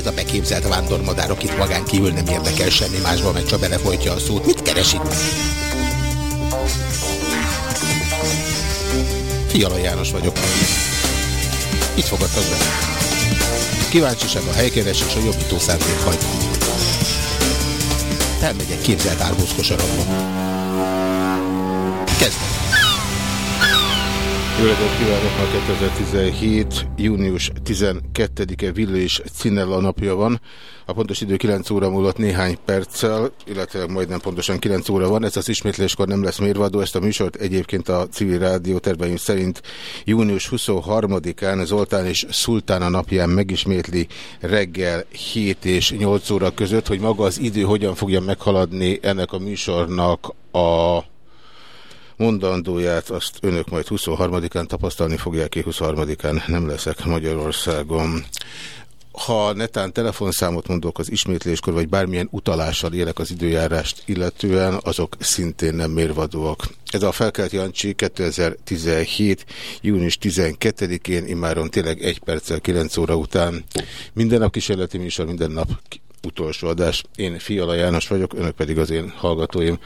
ez a beképzelt vándormadár, akit magán kívül nem érdekel semmi másban, meg csak belefolytja a szót? Mit keres itt? Fiala János vagyok. Itt fogadtak be. Kíváncsiság a helykeres és a jobbító szándék hagy. Elmegyek képzelt árbózkosarakba. Kezdem. Jó reggelt kívánok! Ma 2017. június 12-e Villés Cinella napja van. A pontos idő 9 óra múlott néhány perccel, illetve majdnem pontosan 9 óra van. Ez az ismétléskor nem lesz mérvadó. Ezt a műsort egyébként a civil rádió terveim szerint június 23-án Zoltán és Szultán a napján megismétli reggel 7 és 8 óra között, hogy maga az idő hogyan fogja meghaladni ennek a műsornak a mondandóját azt önök majd 23-án tapasztalni fogják ki, 23-án nem leszek Magyarországon. Ha netán telefonszámot mondok az ismétléskor, vagy bármilyen utalással élek az időjárást illetően, azok szintén nem mérvadóak. Ez a Felkelt Jancsi 2017. június 12-én, immáron tényleg egy perccel 9 óra után. Minden nap kísérleti műsor, minden nap utolsó adás. Én Fiala János vagyok, önök pedig az én hallgatóim.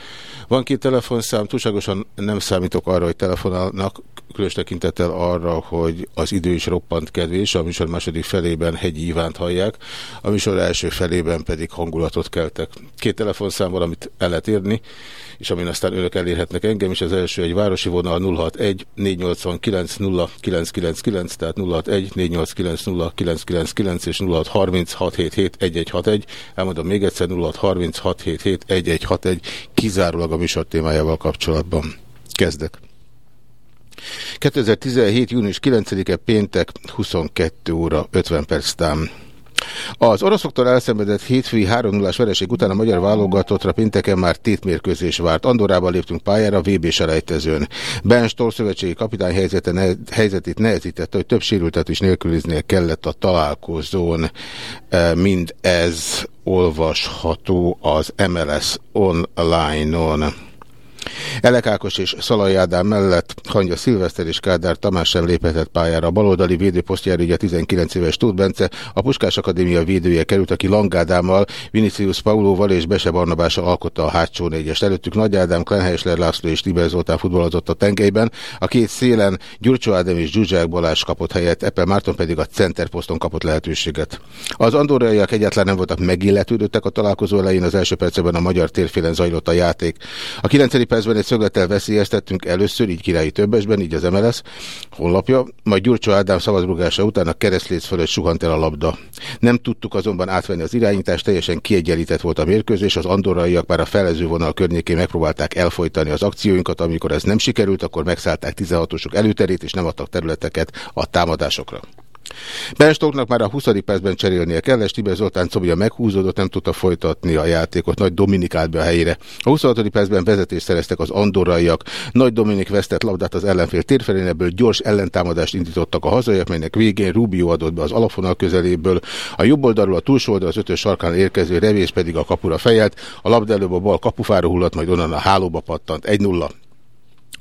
Van két telefonszám, túlságosan nem számítok arra, hogy telefonálnak, különös tekintettel arra, hogy az idő is roppant kedvés, a műsor második felében Hegyi Ivánt hallják, a műsor első felében pedig hangulatot keltek. Két telefonszám amit el lehet érni, és amin aztán önök elérhetnek engem, és az első egy városi vonal 061 489 0999, tehát 061 489 0999 és 0630 677 1161. Elmondom még egyszer 0630 677 1161 kizárólag a műsor témájával kapcsolatban. Kezdek. 2017. június 9-e péntek 22 óra 50 perc tám. Az oroszoktól elszenvedett hétfői 3 0 vereség után a magyar válogatottra pénteken már tétmérkőzés várt. Andorában léptünk pályára VB selejtezőn. Ben Stoll szövetségi kapitány helyzete ne, helyzetét nehezítette, hogy több sérültet is nélküliznie kellett a találkozón. E, mind ez olvasható az MLS online-on. Elek Ákos és Szalai Ádám mellett Hangya Szilveszter és Kádár Tamás sem léphetett pályára. A baloldali védőposztjára ugye 19 éves Tóth Bence, a Puskás Akadémia védője került, aki Langádámmal, Vinicius Paulóval és Bese Barnabással alkotta a hátsó négyest. Előttük Nagy Ádám, Klenhelyesler László és Tiber Zoltán futballozott a tengelyben. A két szélen Gyurcsó Ádám és Zsuzsák Balázs kapott helyet, Eppel Márton pedig a centerposzton kapott lehetőséget. Az andoraiak egyáltalán nem voltak megilletődöttek a találkozó elején, az első percben a magyar térfélen zajlott a játék. A 9 percben egy szöglettel veszélyeztettünk először, így királyi többesben, így az MLS honlapja, majd Gyurcsó Ádám szabadrugása után a keresztléc fölött suhant el a labda. Nem tudtuk azonban átvenni az irányítást, teljesen kiegyenlített volt a mérkőzés, az andoraiak már a felező vonal környékén megpróbálták elfolytani az akcióinkat, amikor ez nem sikerült, akkor megszállták 16-osok előterét, és nem adtak területeket a támadásokra. Benstoknak már a 20. percben cserélnie kell, Tiber Zoltán Czobja meghúzódott, nem tudta folytatni a játékot, Nagy Dominik állt be a helyére. A 26. percben vezetést szereztek az andorraiak, Nagy Dominik vesztett labdát az ellenfél térfelén, ebből gyors ellentámadást indítottak a hazaiak, melynek végén Rubio adott be az alapvonal közeléből, a jobb oldalról a túlsó oldal az ötös sarkán érkező revés pedig a kapura fejelt, a labda előbb a bal kapufára hullott, majd onnan a hálóba pattant 1-0.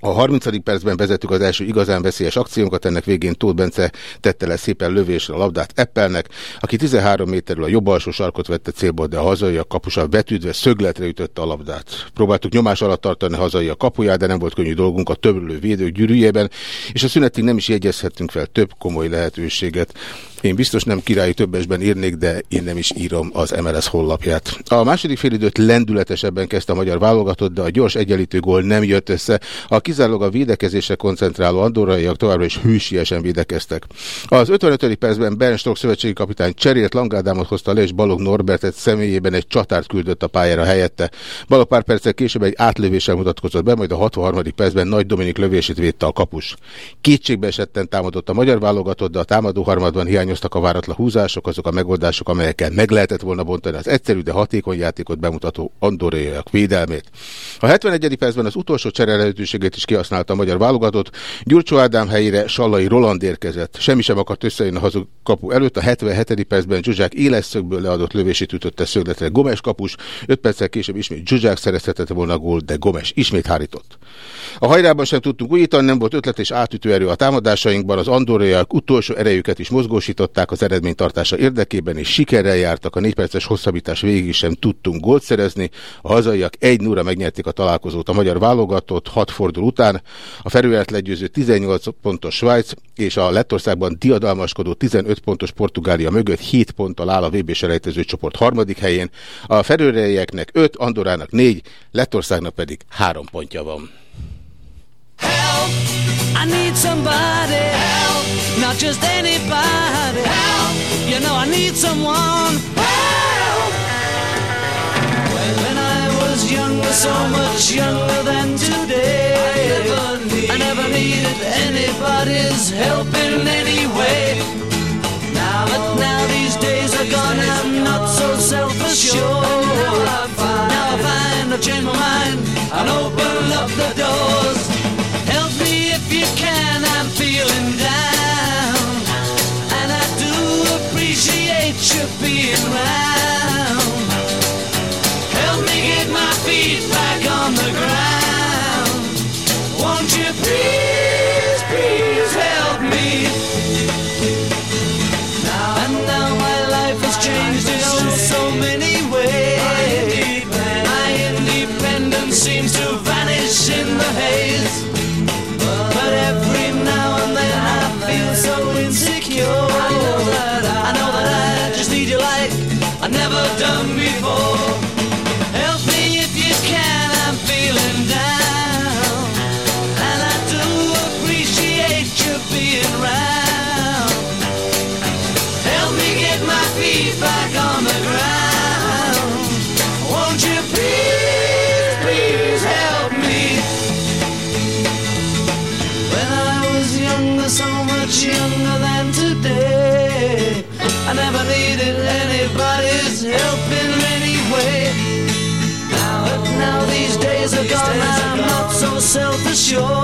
A 30. percben vezettük az első igazán veszélyes akciónkat, ennek végén Tóth Bence tette le szépen lövésre a labdát Eppelnek, aki 13 méterről a jobb alsó sarkot vette célból, de a hazai a kapusa betűdve szögletre ütötte a labdát. Próbáltuk nyomás alatt tartani a hazai a kapuját, de nem volt könnyű dolgunk a többlő védők gyűrűjében, és a szünetig nem is jegyezhettünk fel több komoly lehetőséget. Én biztos nem királyi többesben írnék, de én nem is írom az MLS honlapját. A második félidőt lendületesebben kezdte a magyar válogatott, de a gyors egyenlítő gól nem jött össze. A kizárólag a védekezésre koncentráló andorraiak továbbra is hűsiesen védekeztek. Az 55. percben Ben Stock szövetségi kapitány cserélt Langádámot hozta le, és Balog Norbertet személyében egy csatárt küldött a pályára helyette. Balog pár perccel később egy átlövéssel mutatkozott be, majd a 63. percben Nagy Dominik lövését védte a kapus. Kétségbe esetten támadott a magyar válogatott, de a támadó harmadban hiányos hiányoztak a váratlan húzások, azok a megoldások, amelyekkel meg lehetett volna bontani az egyszerű, de hatékony játékot bemutató andoraiak védelmét. A 71. percben az utolsó csere is kihasználta a magyar válogatott. Gyurcsó Ádám helyére Sallai Roland érkezett. Semmi sem akart összejönni a hazug kapu előtt. A 77. percben Zsuzsák éles szögből leadott lövését ütötte szögletre Gomes kapus. 5 perccel később ismét Zsuzsák szerezhetett volna gól, de Gomes ismét hárított. A hajrában sem tudtunk újítani, nem volt ötlet és átütő erő a támadásainkban, az andoraiak utolsó erejüket is mozgósított megszakították az eredménytartása érdekében, és sikerrel jártak, a 4 perces hosszabbítás végig sem tudtunk gólt szerezni. A hazaiak egy 0 megnyerték a találkozót a magyar válogatott 6 fordul után. A felület legyőző 18 pontos Svájc és a Lettországban diadalmaskodó 15 pontos Portugália mögött 7 ponttal áll a VB selejtező csoport harmadik helyén. A felőrejeknek 5, Andorának 4, Lettországnak pedig 3 pontja van. Help! I need somebody help, not just anybody help. You know I need someone help. When I was younger, so much younger than today, I never, need, I never needed anybody's help in any way. Now, but now these days are gone, I'm not so self-assured. Now I find, now I find I've changed my mind and open up the doors should be in line. Self-assured.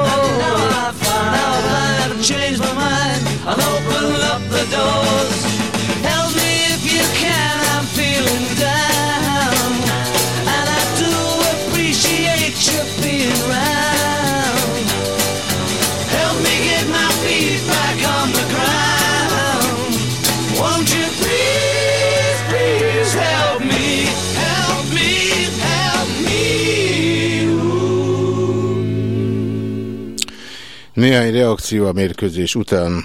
Néhány reakció a mérkőzés után.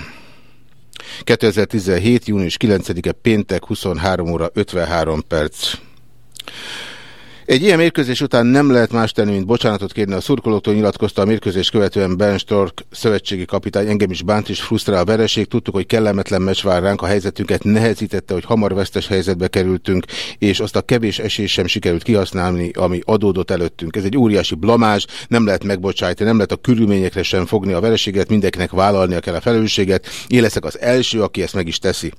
2017. június 9-e péntek 23 óra 53 perc. Egy ilyen mérkőzés után nem lehet más tenni, mint bocsánatot kérni a szurkolótól, nyilatkozta a mérkőzés követően Ben Stork, szövetségi kapitány. Engem is bánt és frusztrál a vereség. Tudtuk, hogy kellemetlen meccs vár ránk, a helyzetünket nehezítette, hogy hamar vesztes helyzetbe kerültünk, és azt a kevés esélyt sem sikerült kihasználni, ami adódott előttünk. Ez egy óriási blamás, nem lehet megbocsájtani, nem lehet a körülményekre sem fogni a vereséget, mindenkinek vállalnia kell a felelősséget. Én leszek az első, aki ezt meg is teszi.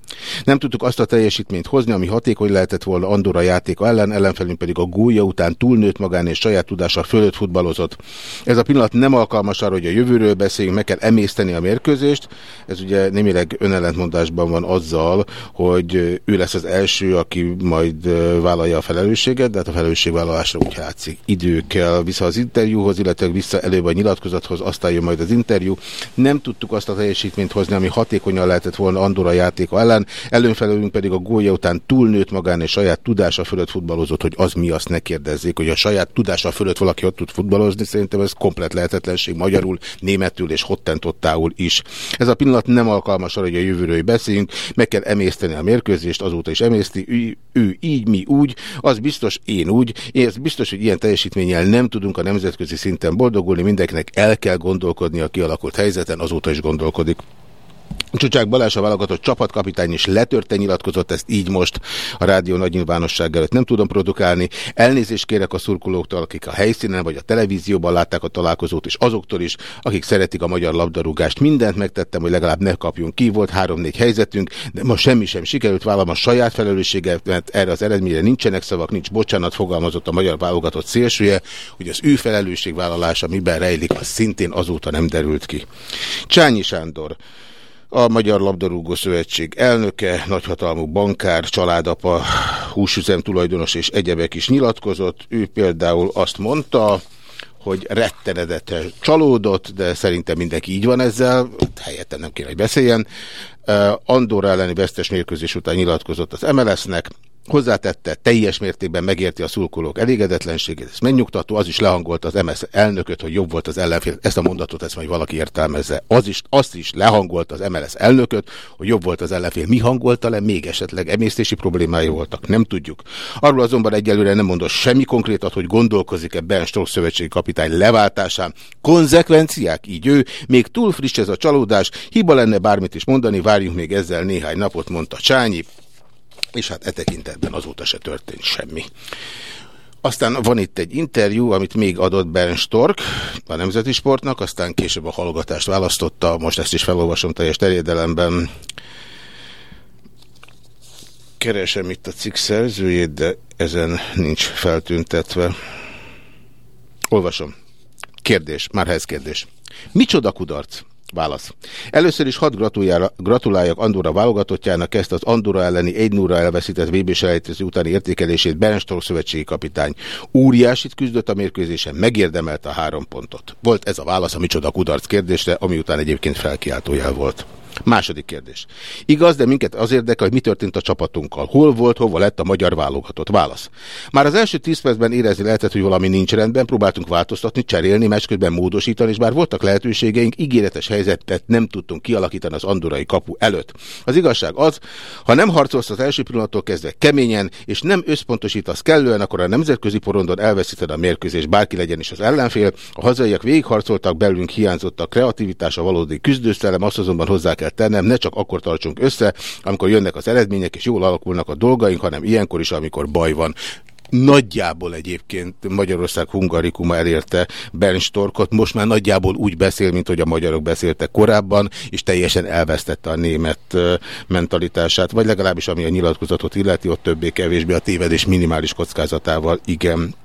Nem tudtuk azt a teljesítményt hozni, ami hatékony lehetett volna Andorra játéka ellen, ellenfelünk pedig a gúj gólja után túlnőtt magán és saját tudása fölött futballozott. Ez a pillanat nem alkalmas arra, hogy a jövőről beszéljünk, meg kell emészteni a mérkőzést. Ez ugye némileg önellentmondásban van azzal, hogy ő lesz az első, aki majd vállalja a felelősséget, de hát a felelősségvállalásra úgy látszik. Idő kell vissza az interjúhoz, illetve vissza előbb a nyilatkozathoz, aztán jön majd az interjú. Nem tudtuk azt a teljesítményt hozni, ami hatékonyan lehetett volna Andorra játéka ellen, előnfelőlünk pedig a gólja után túlnőtt magán és saját tudása fölött futballozott, hogy az mi azt ne kérdezzék, hogy a saját tudása fölött valaki ott tud futballozni, szerintem ez komplet lehetetlenség magyarul, németül és hottentottául is. Ez a pillanat nem alkalmas arra, hogy a jövőről beszéljünk, meg kell emészteni a mérkőzést, azóta is emészti, ő, ő így, mi úgy, az biztos, én úgy, én ez biztos, hogy ilyen teljesítménnyel nem tudunk a nemzetközi szinten boldogulni, mindenkinek el kell gondolkodni a kialakult helyzeten, azóta is gondolkodik. Csucsák Balázs a válogatott csapatkapitány is letörte nyilatkozott, ezt így most a rádió nagy nyilvánosság előtt nem tudom produkálni. Elnézést kérek a szurkolóktól, akik a helyszínen vagy a televízióban látták a találkozót, és azoktól is, akik szeretik a magyar labdarúgást. Mindent megtettem, hogy legalább ne kapjunk ki, volt három-négy helyzetünk, de ma semmi sem sikerült, vállalom a saját felelősséget, mert erre az eredményre nincsenek szavak, nincs bocsánat, fogalmazott a magyar válogatott szélsője, hogy az ő felelősségvállalása miben rejlik, az szintén azóta nem derült ki. Csányi Sándor a Magyar Labdarúgó Szövetség elnöke, nagyhatalmú bankár, családapa, húsüzem tulajdonos és egyebek is nyilatkozott. Ő például azt mondta, hogy rettenedetes csalódott, de szerintem mindenki így van ezzel, helyette nem kéne, hogy beszéljen. Andorra elleni vesztes mérkőzés után nyilatkozott az MLS-nek, Hozzátette, teljes mértékben megérti a szurkolók elégedetlenségét, ez megnyugtató, az is lehangolt az MS elnököt, hogy jobb volt az ellenfél. Ezt a mondatot, ezt majd valaki értelmezze. Az is, azt is lehangolt az MLS elnököt, hogy jobb volt az ellenfél. Mi hangolta le? Még esetleg emésztési problémái voltak? Nem tudjuk. Arról azonban egyelőre nem mondott semmi konkrétat, hogy gondolkozik-e Ben Stokes szövetségi kapitány leváltásán. Konzekvenciák? Így ő. Még túl friss ez a csalódás. Hiba lenne bármit is mondani, várjunk még ezzel néhány napot, mondta Csányi és hát e tekintetben azóta se történt semmi. Aztán van itt egy interjú, amit még adott Ben Stork a Nemzeti Sportnak, aztán később a hallgatást választotta, most ezt is felolvasom teljes terjedelemben. Keresem itt a cikk szerzőjét, de ezen nincs feltüntetve. Olvasom. Kérdés, már ez kérdés. Micsoda kudarc? Válasz. Először is hadd gratuláljak Andorra válogatottjának ezt az Andorra elleni 1 0 elveszített vb selejtező utáni értékelését Bernstol szövetségi kapitány. Óriásit küzdött a mérkőzésen, megérdemelte a három pontot. Volt ez a válasz a micsoda kudarc kérdésre, ami után egyébként felkiáltójel volt. Második kérdés. Igaz, de minket az érdekel, hogy mi történt a csapatunkkal. Hol volt, hova lett a magyar válogatott? Válasz. Már az első tíz percben érezni lehetett, hogy valami nincs rendben, próbáltunk változtatni, cserélni, meccs közben módosítani, és bár voltak lehetőségeink, ígéretes helyzetet nem tudtunk kialakítani az andorai kapu előtt. Az igazság az, ha nem harcolsz az első pillanattól kezdve keményen, és nem összpontosítasz kellően, akkor a nemzetközi porondon elveszíted a mérkőzés, bárki legyen is az ellenfél. A hazaiak végigharcoltak, belünk hiányzott a kreativitás, a valódi küzdőszellem, azt azonban hozzá kell tennem, ne csak akkor tartsunk össze, amikor jönnek az eredmények, és jól alakulnak a dolgaink, hanem ilyenkor is, amikor baj van. Nagyjából egyébként Magyarország hungarikuma elérte Bernstorkot, most már nagyjából úgy beszél, mint hogy a magyarok beszéltek korábban, és teljesen elvesztette a német mentalitását, vagy legalábbis ami a nyilatkozatot illeti, ott többé-kevésbé a tévedés minimális kockázatával igen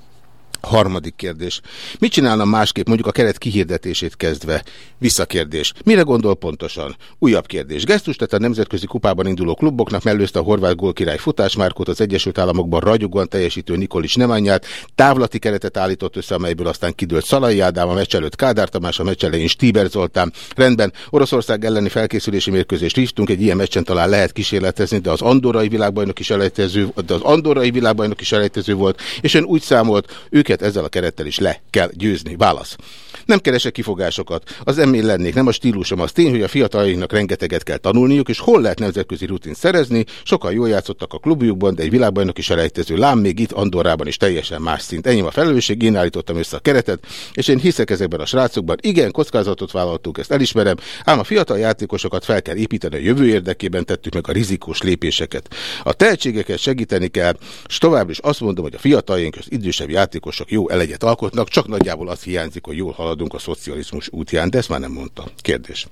Harmadik kérdés. Mit csinálna másképp mondjuk a keret kihirdetését kezdve? Visszakérdés. Mire gondol pontosan? Újabb kérdés. Gesztus tett a nemzetközi kupában induló kluboknak, mellőzte a horvát gólkirály futásmárkot, az Egyesült Államokban ragyogóan teljesítő Nikolics Nemányát, távlati keretet állított össze, amelyből aztán kidőlt Szalai Ádám, a meccs előtt Kádár Tamás, a meccs elején Stíber Zoltán. Rendben, Oroszország elleni felkészülési mérkőzést hívtunk, egy ilyen meccsen talán lehet kísérletezni, de az andorai világbajnok is elejtező, de az andorai világbajnok is elejtező volt, és ön úgy számolt, ők őket ezzel a kerettel is le kell győzni. Válasz. Nem keresek kifogásokat. Az emlél lennék, nem a stílusom. Az tény, hogy a fiataljainknak rengeteget kell tanulniuk, és hol lehet nemzetközi rutin szerezni. Sokan jól játszottak a klubjukban, de egy világbajnok is elejtező lám még itt Andorrában is teljesen más szint. Ennyi a felelősség, én állítottam össze a keretet, és én hiszek ezekben a srácokban. Igen, kockázatot vállaltuk, ezt elismerem, ám a fiatal játékosokat fel kell építeni a jövő érdekében, tettük meg a rizikós lépéseket. A tehetségeket segíteni kell, és tovább is azt mondom, hogy a fiataljaink az idősebb játékosok jó elegyet alkotnak, csak nagyjából az hiányzik, hogy jól halad haladunk a szocializmus útján, de ezt már nem mondta. Kérdés.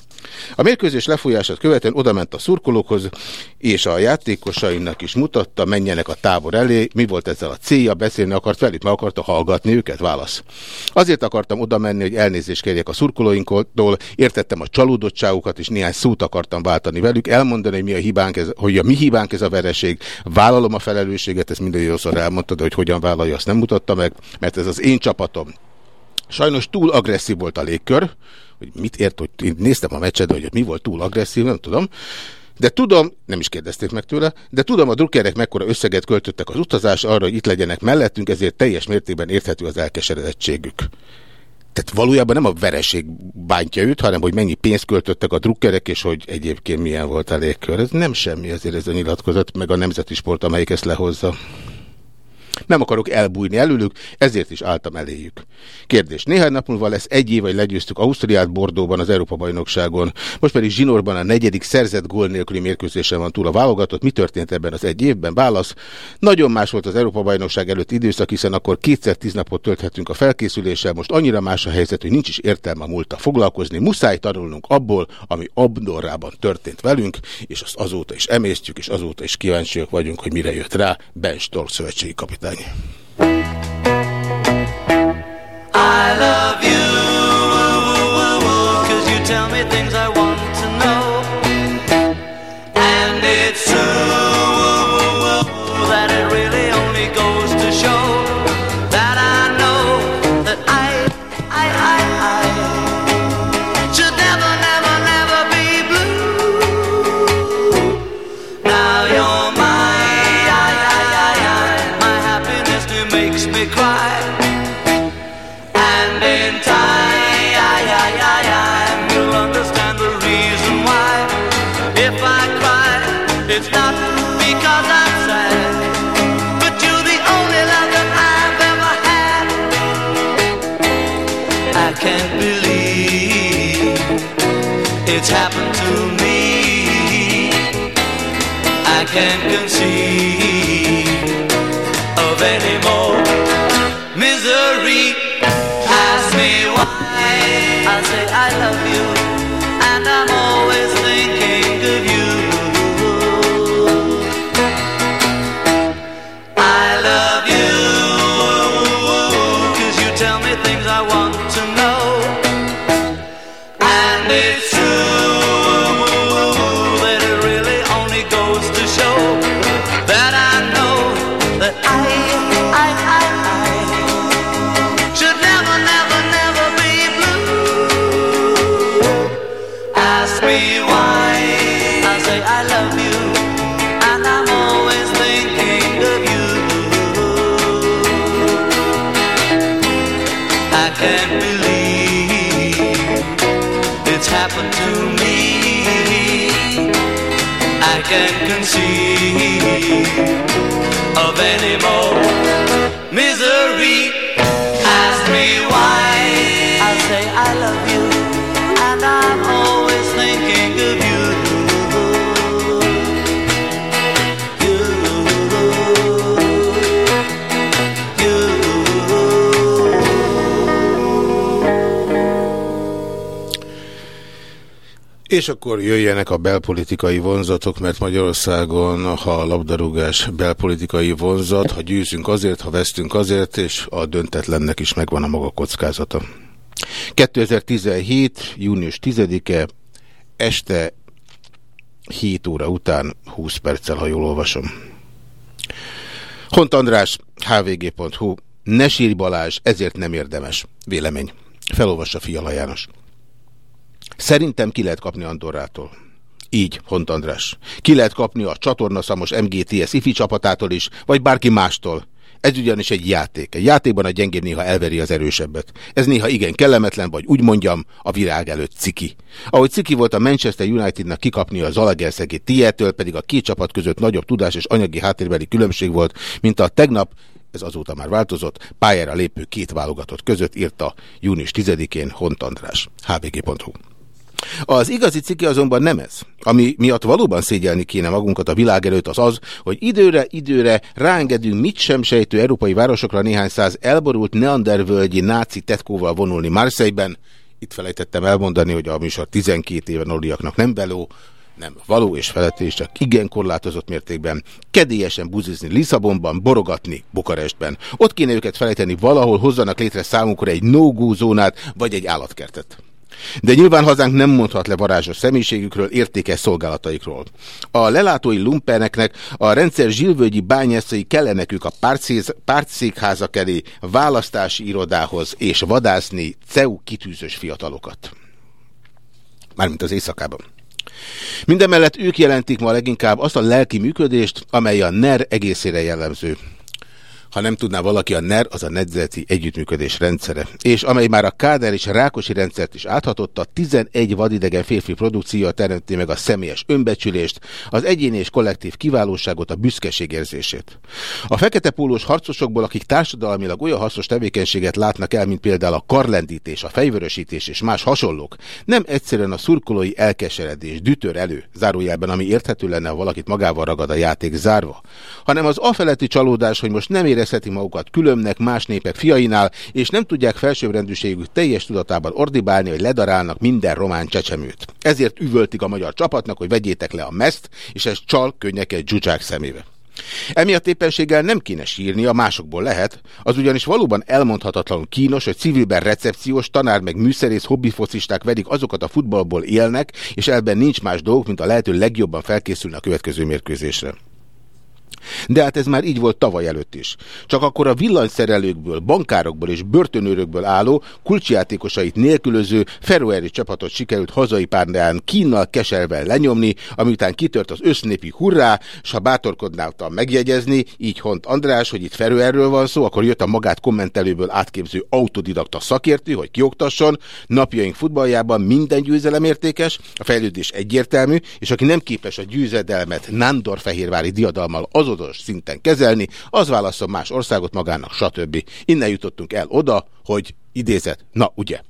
A mérkőzés lefolyását követően odament a szurkolókhoz, és a játékosainak is mutatta, menjenek a tábor elé. Mi volt ezzel a célja? Beszélni akart velük, meg akarta hallgatni őket? Válasz. Azért akartam oda menni, hogy elnézést kérjek a szurkolóinktól, értettem a csalódottságukat, és néhány szót akartam váltani velük, elmondani, hogy mi a hibánk, ez, hogy a mi hibánk ez a vereség. Vállalom a felelősséget, ezt minden jószor elmondta, de hogy hogyan vállalja, azt nem mutatta meg, mert ez az én csapatom. Sajnos túl agresszív volt a légkör, hogy mit ért, hogy én néztem a meccset, hogy mi volt túl agresszív, nem tudom. De tudom, nem is kérdezték meg tőle, de tudom, a drukkerek mekkora összeget költöttek az utazás arra, hogy itt legyenek mellettünk, ezért teljes mértékben érthető az elkeseredettségük. Tehát valójában nem a vereség bántja őt, hanem hogy mennyi pénzt költöttek a drukkerek, és hogy egyébként milyen volt a légkör. Ez nem semmi azért ez a nyilatkozat, meg a nemzeti sport, amelyik ezt lehozza. Nem akarok elbújni előlük, ezért is álltam eléjük. Kérdés. Néhány nap múlva lesz egy év, hogy legyőztük Ausztriát Bordóban az Európa-bajnokságon. Most pedig Zsinórban a negyedik szerzett gól nélküli mérkőzésen van túl a válogatott. Mi történt ebben az egy évben? Válasz. Nagyon más volt az Európa-bajnokság előtt időszak, hiszen akkor kétszer tíz napot tölthetünk a felkészüléssel. Most annyira más a helyzet, hogy nincs is értelme a múlta foglalkozni. Muszáj tanulnunk abból, ami Abdorrában történt velünk, és azt azóta is emésztjük, és azóta is kíváncsiak vagyunk, hogy mire jött rá Ben Stork szövetségi kapitány. I love you can't conceive És akkor jöjjenek a belpolitikai vonzatok, mert Magyarországon, ha a labdarúgás belpolitikai vonzat, ha győzünk azért, ha vesztünk azért, és a döntetlennek is megvan a maga kockázata. 2017. június 10-e, este 7 óra után 20 perccel, ha jól olvasom. Hont András, hvg.hu, ne sírj Balázs, ezért nem érdemes. Vélemény. Felolvassa Fiala János. Szerintem ki lehet kapni Andorrától. Így, Hont András. Ki lehet kapni a csatornaszamos MGTS ifi csapatától is, vagy bárki mástól. Ez ugyanis egy játék. Egy játékban a gyengébb néha elveri az erősebbet. Ez néha igen kellemetlen, vagy úgy mondjam, a virág előtt ciki. Ahogy ciki volt a Manchester Unitednak kikapni a Zalagerszegi Tietől, pedig a két csapat között nagyobb tudás és anyagi háttérbeli különbség volt, mint a tegnap ez azóta már változott, pályára lépő két válogatott között írta június 10-én Hont András. hvg.hu az igazi ciki azonban nem ez. Ami miatt valóban szégyelni kéne magunkat a világ előtt az az, hogy időre-időre ráengedünk mit sem sejtő európai városokra néhány száz elborult neandervölgyi náci tetkóval vonulni Marseille-ben. Itt felejtettem elmondani, hogy a műsor 12 éven aluliaknak nem beló, nem való és feletti, csak igen korlátozott mértékben, kedélyesen buzizni Lisszabonban, borogatni Bukarestben. Ott kéne őket felejteni valahol, hozzanak létre számunkra egy no-go zónát, vagy egy állatkertet. De nyilván hazánk nem mondhat le varázsos személyiségükről, értékes szolgálataikról. A lelátói lumpeneknek a rendszer zsilvölgyi bányászai kellenek ők a pártszékházak elé, választási irodához és vadászni CEU kitűzős fiatalokat. Mármint az éjszakában. Mindemellett ők jelentik ma leginkább azt a lelki működést, amely a NER egészére jellemző ha nem tudná valaki, a NER az a nedzeti együttműködés rendszere, és amely már a Káder és a Rákosi rendszert is áthatotta, 11 vadidegen férfi produkciója teremti meg a személyes önbecsülést, az egyéni és kollektív kiválóságot, a büszkeség érzését. A fekete pólós harcosokból, akik társadalmilag olyan hasznos tevékenységet látnak el, mint például a karlendítés, a fejvörösítés és más hasonlók, nem egyszerűen a szurkolói elkeseredés, dütör elő, zárójelben, ami érthető lenne, ha valakit magával ragad a játék zárva, hanem az afeletti csalódás, hogy most nem ér érezheti magukat különnek más népek fiainál, és nem tudják felsőbbrendűségük teljes tudatában ordibálni, hogy ledarálnak minden román csecsemőt. Ezért üvöltik a magyar csapatnak, hogy vegyétek le a meszt, és ez csal könnyeket dzsuzsák szemébe. Emiatt éppenséggel nem kéne sírni, a másokból lehet, az ugyanis valóban elmondhatatlanul kínos, hogy civilben recepciós, tanár meg műszerész hobbifocisták vedik azokat a futballból élnek, és ebben nincs más dolgok, mint a lehető legjobban felkészülni a következő mérkőzésre. De hát ez már így volt tavaly előtt is. Csak akkor a villanyszerelőkből, bankárokból és börtönőrökből álló, kulcsjátékosait nélkülöző ferroeri csapatot sikerült hazai párnán kínnal keservel lenyomni, amiután kitört az össznépi hurrá, s ha bátorkodnáltam megjegyezni, így Hont András, hogy itt ferroerről van szó, akkor jött a magát kommentelőből átképző autodidakta szakértő, hogy kioktasson, napjaink futballjában minden győzelem értékes, a fejlődés egyértelmű, és aki nem képes a győzedelmet Nándorfehérvári diadalmal azon tudatos szinten kezelni, az válaszol más országot magának, stb. Innen jutottunk el oda, hogy idézet, na ugye.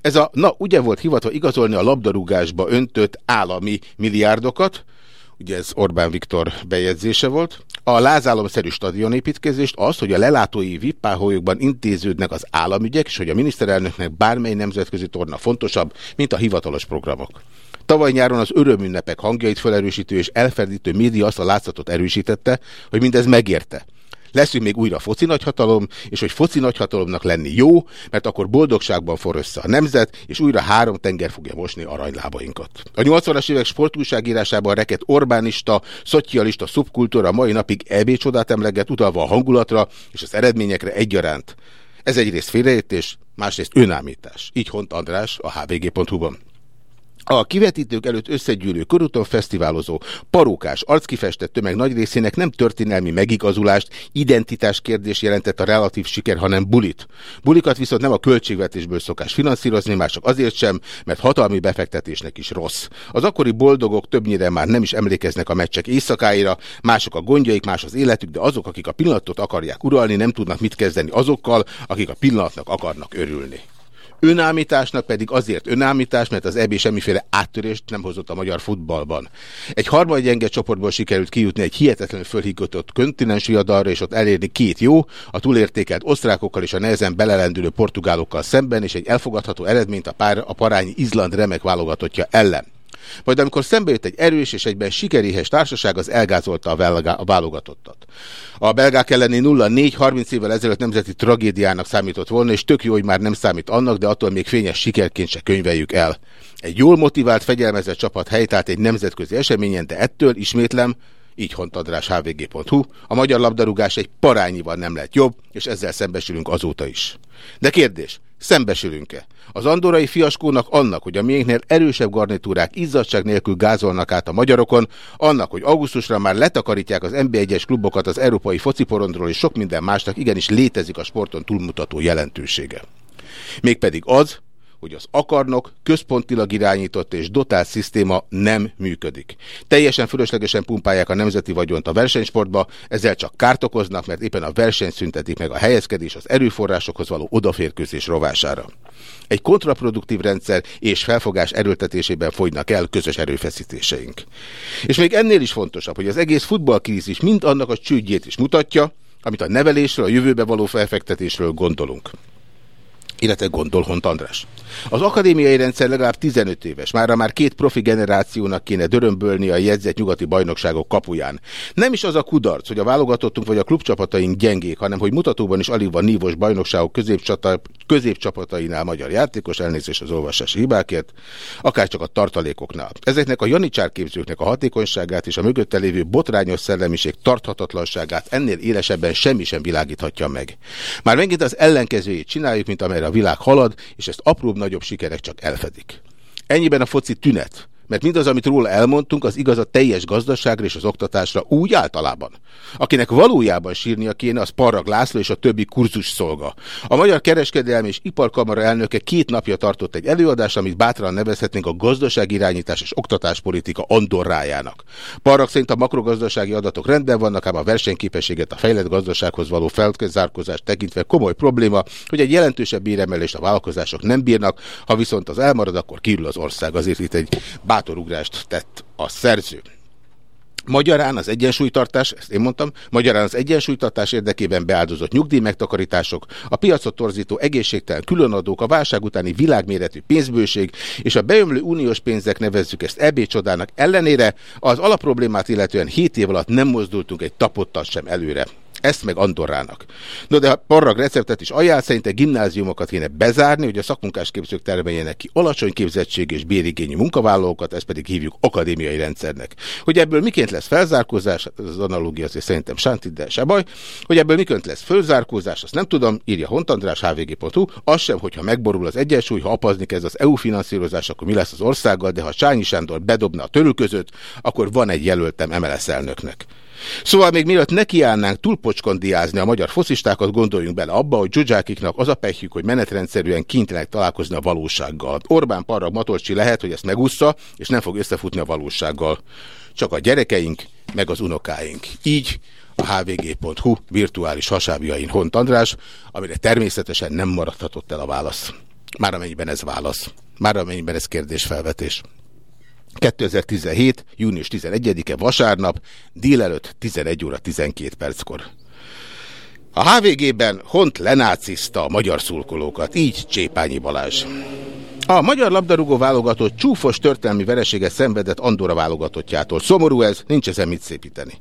Ez a na ugye volt hivatva igazolni a labdarúgásba öntött állami milliárdokat, ugye ez Orbán Viktor bejegyzése volt, a lázálomszerű stadionépítkezést, az, hogy a lelátói vippáholyokban intéződnek az államügyek, és hogy a miniszterelnöknek bármely nemzetközi torna fontosabb, mint a hivatalos programok. Tavaly nyáron az örömünnepek hangjait felerősítő és elferdítő média azt a látszatot erősítette, hogy mindez megérte leszünk még újra foci nagyhatalom, és hogy foci nagyhatalomnak lenni jó, mert akkor boldogságban for össze a nemzet, és újra három tenger fogja mosni aranylábainkat. A 80-as évek sportúságírásában reket Orbánista, szocialista szubkultúra mai napig EB csodát emleget, utalva a hangulatra és az eredményekre egyaránt. Ez egyrészt félreértés, másrészt önámítás. Így Hont András a hvg.hu-ban. A kivetítők előtt összegyűlő, körúton fesztiválozó, parókás, arckifestett tömeg nagy részének nem történelmi megigazulást, identitás kérdés jelentett a relatív siker, hanem bulit. Bulikat viszont nem a költségvetésből szokás finanszírozni, már csak azért sem, mert hatalmi befektetésnek is rossz. Az akkori boldogok többnyire már nem is emlékeznek a meccsek éjszakáira, mások a gondjaik, más az életük, de azok, akik a pillanatot akarják uralni, nem tudnak mit kezdeni azokkal, akik a pillanatnak akarnak örülni. Önállításnak pedig azért önállítás, mert az EB semmiféle áttörést nem hozott a magyar futballban. Egy harmad gyenge csoportból sikerült kijutni egy hihetetlenül fölhiggatott kontinens viadalra, és ott elérni két jó, a túlértékelt osztrákokkal és a nehezen belelendülő portugálokkal szemben, és egy elfogadható eredményt a, pár, a parányi Izland remek válogatottja ellen. Majd amikor szembe jött egy erős és egyben sikeréhes társaság, az elgázolta a, belgá, a válogatottat. A belgák elleni 0-4-30 évvel ezelőtt nemzeti tragédiának számított volna, és tök jó, hogy már nem számít annak, de attól még fényes sikerként se könyveljük el. Egy jól motivált, fegyelmezett csapat helytált egy nemzetközi eseményen, de ettől, ismétlem, így hontadrás hvg.hu, a magyar labdarúgás egy parányival nem lett jobb, és ezzel szembesülünk azóta is. De kérdés, Szembesülünk-e? Az andorai fiaskónak annak, hogy a miénknél erősebb garnitúrák izzadság nélkül gázolnak át a magyarokon, annak, hogy augusztusra már letakarítják az NB1-es klubokat az európai fociporondról és sok minden másnak igenis létezik a sporton túlmutató jelentősége. Mégpedig az, hogy az akarnok központilag irányított és dotált szisztéma nem működik. Teljesen fölöslegesen pumpálják a nemzeti vagyont a versenysportba, ezzel csak kárt okoznak, mert éppen a verseny szüntetik meg a helyezkedés az erőforrásokhoz való odaférkőzés rovására. Egy kontraproduktív rendszer és felfogás erőltetésében fogynak el közös erőfeszítéseink. És még ennél is fontosabb, hogy az egész futballkrízis mind annak a csődjét is mutatja, amit a nevelésről, a jövőbe való felfektetésről gondolunk illetve gondol Hont András. Az akadémiai rendszer legalább 15 éves, mára már két profi generációnak kéne dörömbölni a jegyzett nyugati bajnokságok kapuján. Nem is az a kudarc, hogy a válogatottunk vagy a klubcsapataink gyengék, hanem hogy mutatóban is alig van nívos bajnokságok középcsata, középcsapatainál magyar játékos, elnézés az olvasási hibákért, akár csak a tartalékoknál. Ezeknek a janicsárképzőknek a hatékonyságát és a mögötte lévő botrányos szellemiség tarthatatlanságát ennél élesebben semmi sem világíthatja meg. Már megint az ellenkezőjét csináljuk, mint amelyre a világ halad, és ezt apróbb-nagyobb sikerek csak elfedik. Ennyiben a foci tünet, mert mindaz, amit róla elmondtunk, az igaz a teljes gazdaságra és az oktatásra úgy általában. Akinek valójában sírnia kéne, az Parrag László és a többi kurzus szolga. A Magyar Kereskedelmi és Iparkamara elnöke két napja tartott egy előadást, amit bátran nevezhetnénk a gazdaságirányítás és oktatáspolitika andorrájának. Parrag szerint a makrogazdasági adatok rendben vannak, ám a versenyképességet a fejlett gazdasághoz való felzárkózást tekintve komoly probléma, hogy egy jelentősebb béremelést a vállalkozások nem bírnak, ha viszont az elmarad, akkor kirül az ország. Azért itt egy bátorugrást tett a szerző. Magyarán az egyensúlytartás, ezt én mondtam, magyarán az egyensúlytartás érdekében beáldozott nyugdíjmegtakarítások, a piacot torzító egészségtelen különadók, a válság utáni világméretű pénzbőség és a beömlő uniós pénzek nevezzük ezt EB csodának ellenére, az alapproblémát illetően 7 év alatt nem mozdultunk egy tapottat sem előre. Ezt meg Andorrának. No, de a parrag receptet is ajánl, szerintem gimnáziumokat kéne bezárni, hogy a szakmunkásképzők termeljenek ki alacsony képzettség és bérigényű munkavállalókat, ezt pedig hívjuk akadémiai rendszernek. Hogy ebből miként lesz felzárkózás, az analógia azért szerintem sánti, de se baj. Hogy ebből miként lesz fölzárkózás, azt nem tudom, írja Hontandrás, hvg.hu. Az sem, hogyha megborul az egyensúly, ha apazni kezd az EU finanszírozás, akkor mi lesz az országgal, de ha Csányi Sándor bedobna a törül között, akkor van egy jelöltem MLS elnöknek. Szóval még mielőtt nekiállnánk túlpocskondiázni a magyar foszistákat, gondoljunk bele abba, hogy Zsuzsákiknak az a pehjük, hogy menetrendszerűen kénytelenek találkozni a valósággal. Orbán Parag Matolcsi lehet, hogy ezt megúszza, és nem fog összefutni a valósággal. Csak a gyerekeink, meg az unokáink. Így a hvg.hu virtuális hasábjain Hont András, amire természetesen nem maradhatott el a válasz. Már amennyiben ez válasz. Már amennyiben ez kérdésfelvetés. 2017. június 11-e vasárnap, délelőtt 11 óra 12 perckor. A HVG-ben Hont lenáciszta a magyar szurkolókat, így Csépányi Balázs. A magyar labdarúgó válogatott csúfos történelmi vereséget szenvedett Andorra válogatottjától. Szomorú ez, nincs ezen mit szépíteni.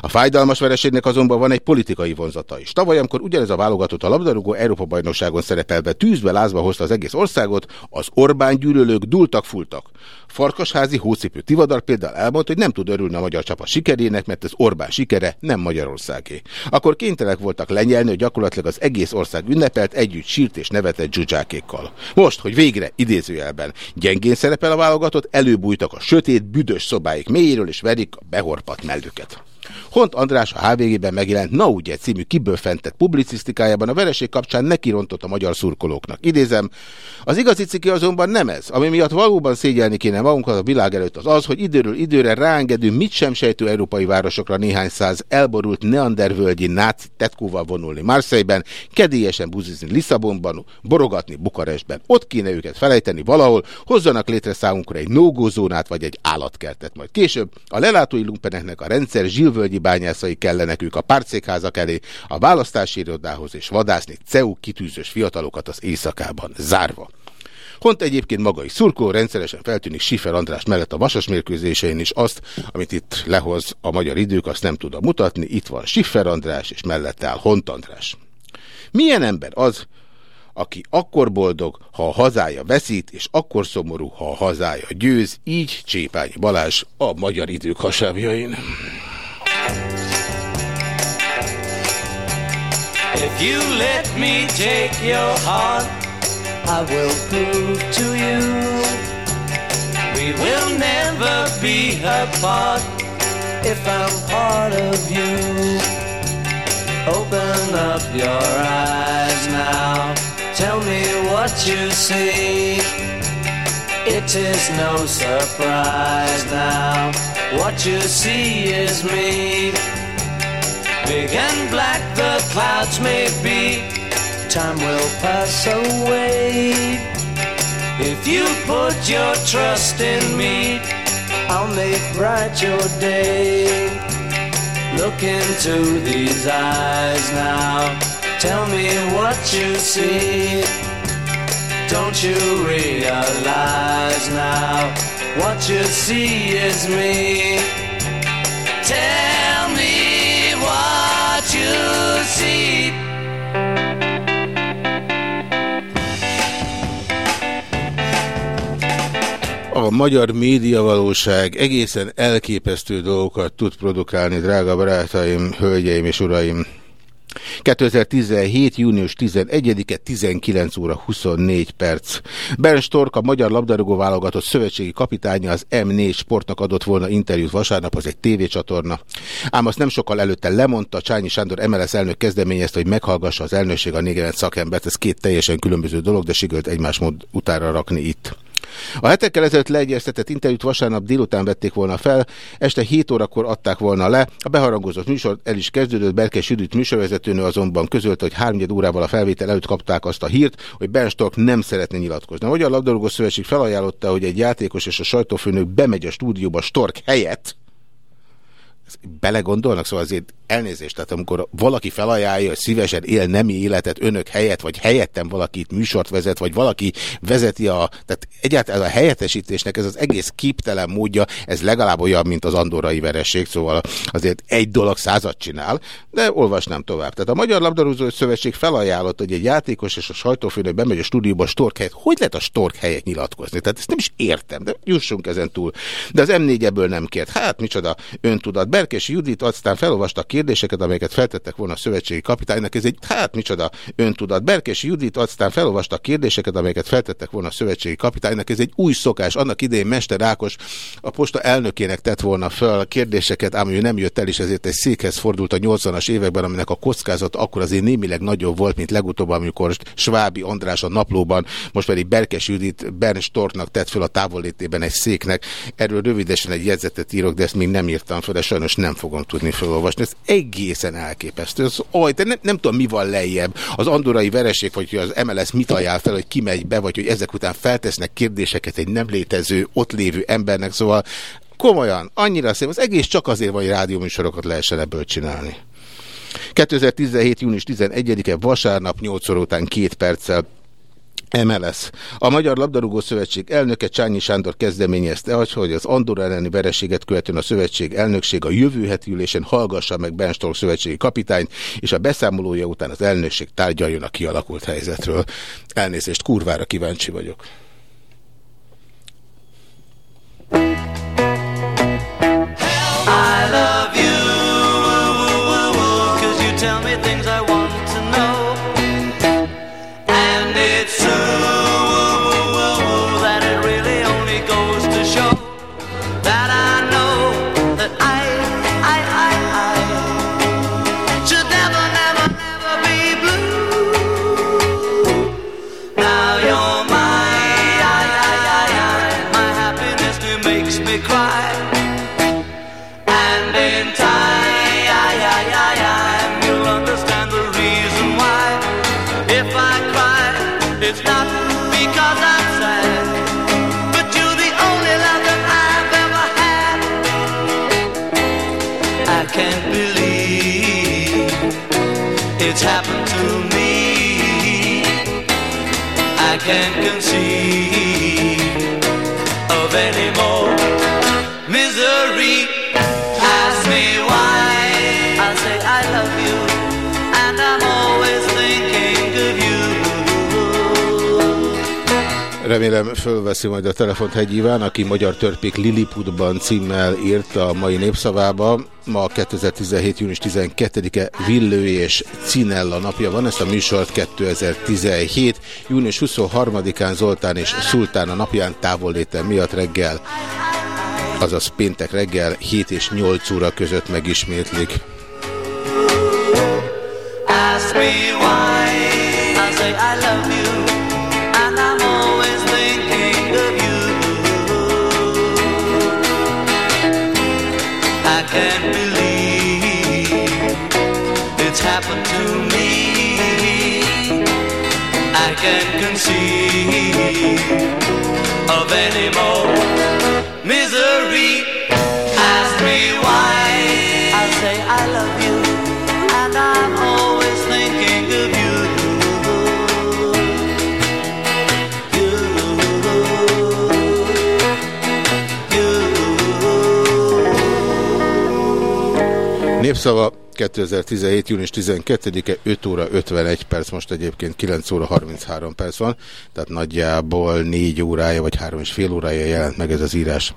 A fájdalmas vereségnek azonban van egy politikai vonzata is. Tavaly, amikor ugyanez a válogatott a labdarúgó Európa bajnokságon szerepelve tűzbe lázba hozta az egész országot, az Orbán gyűlölők dultak, fultak. Farkasházi hócipő Tivadar például elmondta, hogy nem tud örülni a magyar csapat sikerének, mert az Orbán sikere nem Magyarországé. Akkor kénytelenek voltak lenyelni, hogy gyakorlatilag az egész ország ünnepelt, együtt sírt és nevetett dzsuzsákékkal. Most, hogy végre, idézőjelben, gyengén szerepel a válogatott, előbújtak a sötét, büdös szobáik mélyéről, és verik a behorpat mellüket. Hont András a HVG-ben megjelent Na ugye című kibőfentett publicisztikájában a vereség kapcsán nekirontott a magyar szurkolóknak. Idézem, az igazi ciki azonban nem ez, ami miatt valóban szégyelni kéne magunkat a világ előtt az az, hogy időről időre ráengedő, mit sem sejtő európai városokra néhány száz elborult neandervölgyi náci tetkóval vonulni Marseille-ben, kedélyesen buzizni Lisszabonban, borogatni Bukarestben. Ott kéne őket felejteni valahol, hozzanak létre számunkra egy no zónát vagy egy állatkertet. Majd később a lelátói lumpeneknek a rendszer zsilvölgyi bányászai kellenek ők a párcékházak elé, a választási irodához és vadászni CEU kitűzős fiatalokat az éjszakában zárva. Hont egyébként maga is szurkó, rendszeresen feltűnik Sifer András mellett a vasas mérkőzésein is azt, amit itt lehoz a magyar idők, azt nem tudom mutatni. Itt van Sifer András, és mellette áll Hont András. Milyen ember az, aki akkor boldog, ha a hazája veszít, és akkor szomorú, ha a hazája győz, így Csépányi Balázs a magyar idők hasábjain. If you let me take your heart, I will prove to you we will never be apart if I'm part of you. Open up your eyes now, tell me what you see. It is no surprise now, what you see is me. Big and black the clouds may be, time will pass away. If you put your trust in me, I'll make bright your day. Look into these eyes now, tell me what you see. Don't you realize now, what you see is me? Tell A magyar médiavalóság egészen elképesztő dolgokat tud produkálni, drága barátaim, hölgyeim és uraim. 2017. június 11-e 19 óra 24 perc. Ben Stork, a magyar labdarúgó válogatott szövetségi kapitánya az M4 sportnak adott volna interjút vasárnap, az egy tévécsatorna. Ám azt nem sokkal előtte lemondta, Csányi Sándor MLS elnök kezdeményezte, hogy meghallgassa az elnökség a négelet szakembert. Ez két teljesen különböző dolog, de sikerült egymás mód utára rakni itt. A hetekkel ezelőtt leegyeztetett interjút vasárnap délután vették volna fel, este 7 órakor adták volna le. A beharangozott műsor el is kezdődött, Berkes Judit műsorvezetőnő azonban közölte, hogy 3 órával a felvétel előtt kapták azt a hírt, hogy Ben Stork nem szeretne nyilatkozni. A Magyar Labdarúgó Szövetség felajánlotta, hogy egy játékos és a sajtófőnök bemegy a stúdióba Stork helyett, belegondolnak, szóval azért elnézést, tehát amikor valaki felajánlja, hogy szívesen él nemi életet önök helyett, vagy helyettem valakit műsort vezet, vagy valaki vezeti a, tehát egyáltalán a helyettesítésnek ez az egész képtelen módja, ez legalább olyan, mint az andorrai vereség, szóval azért egy dolog százat csinál, de olvasnám tovább. Tehát a Magyar Labdarúzó Szövetség felajánlott, hogy egy játékos és a sajtófőnök bemegy a stúdióba a stork helyett. Hogy lehet a stork helyett nyilatkozni? Tehát ezt nem is értem, de jussunk ezen túl. De az M4 ebből nem kért. Hát micsoda öntudat. Berkes Judit aztán felolvasta kérdéseket, amelyeket feltettek volna a szövetségi kapitánynak. Ez egy, hát micsoda öntudat. Berkesi Judit aztán felolvasta kérdéseket, amelyeket feltettek volna a szövetségi kapitánynak. Ez egy új szokás. Annak idején Mester Ákos a posta elnökének tett volna fel kérdéseket, ám ő nem jött el, és ezért egy székhez fordult a 80-as években, aminek a kockázat akkor azért némileg nagyobb volt, mint legutóbb, amikor Svábi András a naplóban, most pedig Berkes Judit Bern Stortnak tett fel a távollétében egy széknek. Erről rövidesen egy jegyzetet írok, de ezt még nem írtam fel, de sajnos nem fogom tudni felolvasni. Ez egészen elképesztő. Ez, aj, de nem, nem tudom, mi van lejjebb. Az andorai vereség, vagy hogy az MLS mit ajánl fel, hogy kimegy be, vagy hogy ezek után feltesznek kérdéseket egy nem létező, ott lévő embernek. Szóval komolyan, annyira szép. Az egész csak azért van, hogy rádióműsorokat lehessen ebből csinálni. 2017. június 11-e vasárnap 8 óra után két perccel MLS. A Magyar Labdarúgó Szövetség elnöke Csányi Sándor kezdeményezte hogy az Andor elleni vereséget követően a szövetség elnökség a jövő heti ülésen hallgassa meg Ben Stolk szövetségi kapitányt, és a beszámolója után az elnökség tárgyaljon a kialakult helyzetről. Elnézést, kurvára kíváncsi vagyok. I love anymore. Remélem fölveszi majd a telefont Hegy Iván, aki Magyar Törpék Lilliputban címmel írt a mai népszavába. Ma 2017. június 12-e Villő és Cinella napja van, ezt a műsort 2017. június 23-án Zoltán és Szultán a napján távolléte miatt reggel, azaz péntek reggel 7 és 8 óra között megismétlik. Ask me why. I can't conceive of any more misery. Ask me why. I say I love you, and I'm always thinking of you. Népszava 2017. június 12-e 5 óra 51 perc, most egyébként 9 óra 33 perc van, tehát nagyjából 4 órája vagy 3 és fél órája jelent meg ez az írás.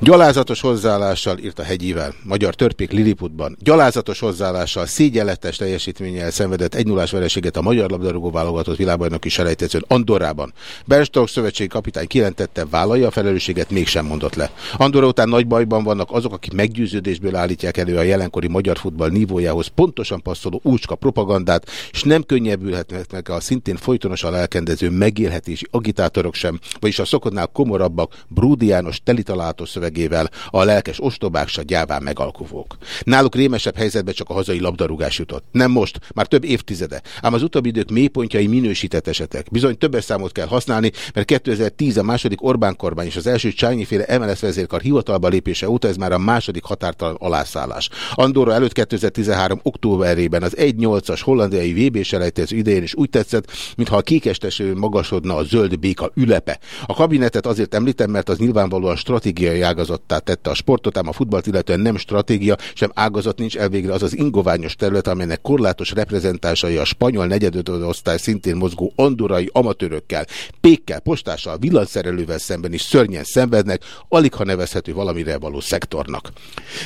Gyalázatos hozzáállással írt a hegyível, Magyar Törpék Lilliputban. Gyalázatos hozzáállással, szégyenletes teljesítménnyel szenvedett 1 0 vereséget a Magyar Labdarúgó válogatott világbajnoki selejtezőn Andorrában. Bernstorff szövetségi kapitány kijelentette, vállalja a felelősséget, mégsem mondott le. Andorra után nagy bajban vannak azok, akik meggyőződésből állítják elő a jelenkori magyar futball nívójához pontosan passzoló úcska propagandát, és nem könnyebbülhetnek meg a szintén folytonosan elkendező megélhetési agitátorok sem, vagyis a szokodnál komorabbak Bródi János telitalálatos szövegével a lelkes ostobák se gyáván megalkuvók. Náluk rémesebb helyzetbe csak a hazai labdarúgás jutott. Nem most, már több évtizede. Ám az utóbbi idők mélypontjai minősített esetek. Bizony többes számot kell használni, mert 2010 a második Orbán kormány és az első Csányi féle MLS vezérkar hivatalba lépése óta ez már a második határtalan alászállás. Andorra előtt 2013. októberében az 1-8-as hollandiai VB selejtező idején is úgy tetszett, mintha a kékesteső magasodna a zöld béka ülepe. A kabinetet azért említem, mert az nyilvánvalóan stratégiai ágazattá tette a sportot, ám a futballt illetően nem stratégia, sem ágazat nincs elvégre az az ingoványos terület, amelynek korlátos reprezentásai a spanyol negyedötöd osztály szintén mozgó andorai amatőrökkel, pékkel, postással, villanszerelővel szemben is szörnyen szenvednek, alig ha nevezhető valamire való szektornak.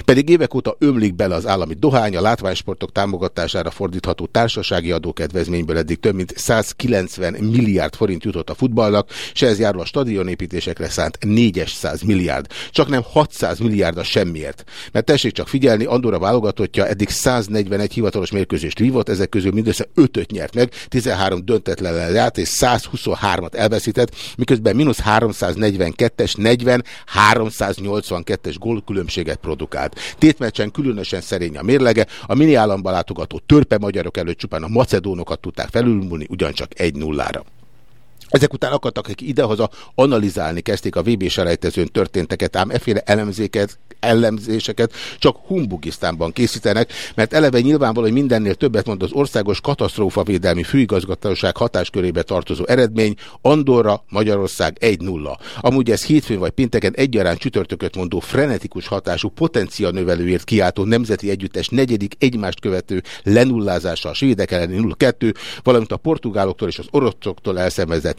Pedig évek óta ömlik bele az állami dohány, a látványsportok támogatására fordítható társasági adókedvezményből eddig több mint 190 milliárd forint jutott a futballnak, és ez járul a stadionépítésekre szánt 400 milliárd. Csak nem 600 milliárd a semmiért. Mert tessék csak figyelni, Andorra válogatottja eddig 141 hivatalos mérkőzést vívott, ezek közül mindössze 5-öt nyert meg, 13 döntetlen járt, és 123-at elveszített, miközben mínusz 342-es, 40, 382-es gólkülönbséget produkált. Tétmeccsen különösen szerény a mérlege, a mini államba látogató törpe magyarok előtt csupán a macedónokat tudták felülmúlni, ugyancsak 1-0-ra. Ezek után akadtak, akik idehaza analizálni kezdték a VB selejtezőn történteket, ám efféle elemzéket, ellenzéseket csak Humbugisztánban készítenek, mert eleve nyilvánvaló, hogy mindennél többet mond az Országos Katasztrófavédelmi Főigazgatóság hatáskörébe tartozó eredmény, Andorra, Magyarország 1-0. Amúgy ez hétfőn vagy pénteken egyaránt csütörtököt mondó frenetikus hatású potencia növelőért kiáltó nemzeti együttes negyedik egymást követő lenullázása a svédek elleni 0-2, valamint a portugáloktól és az oroszoktól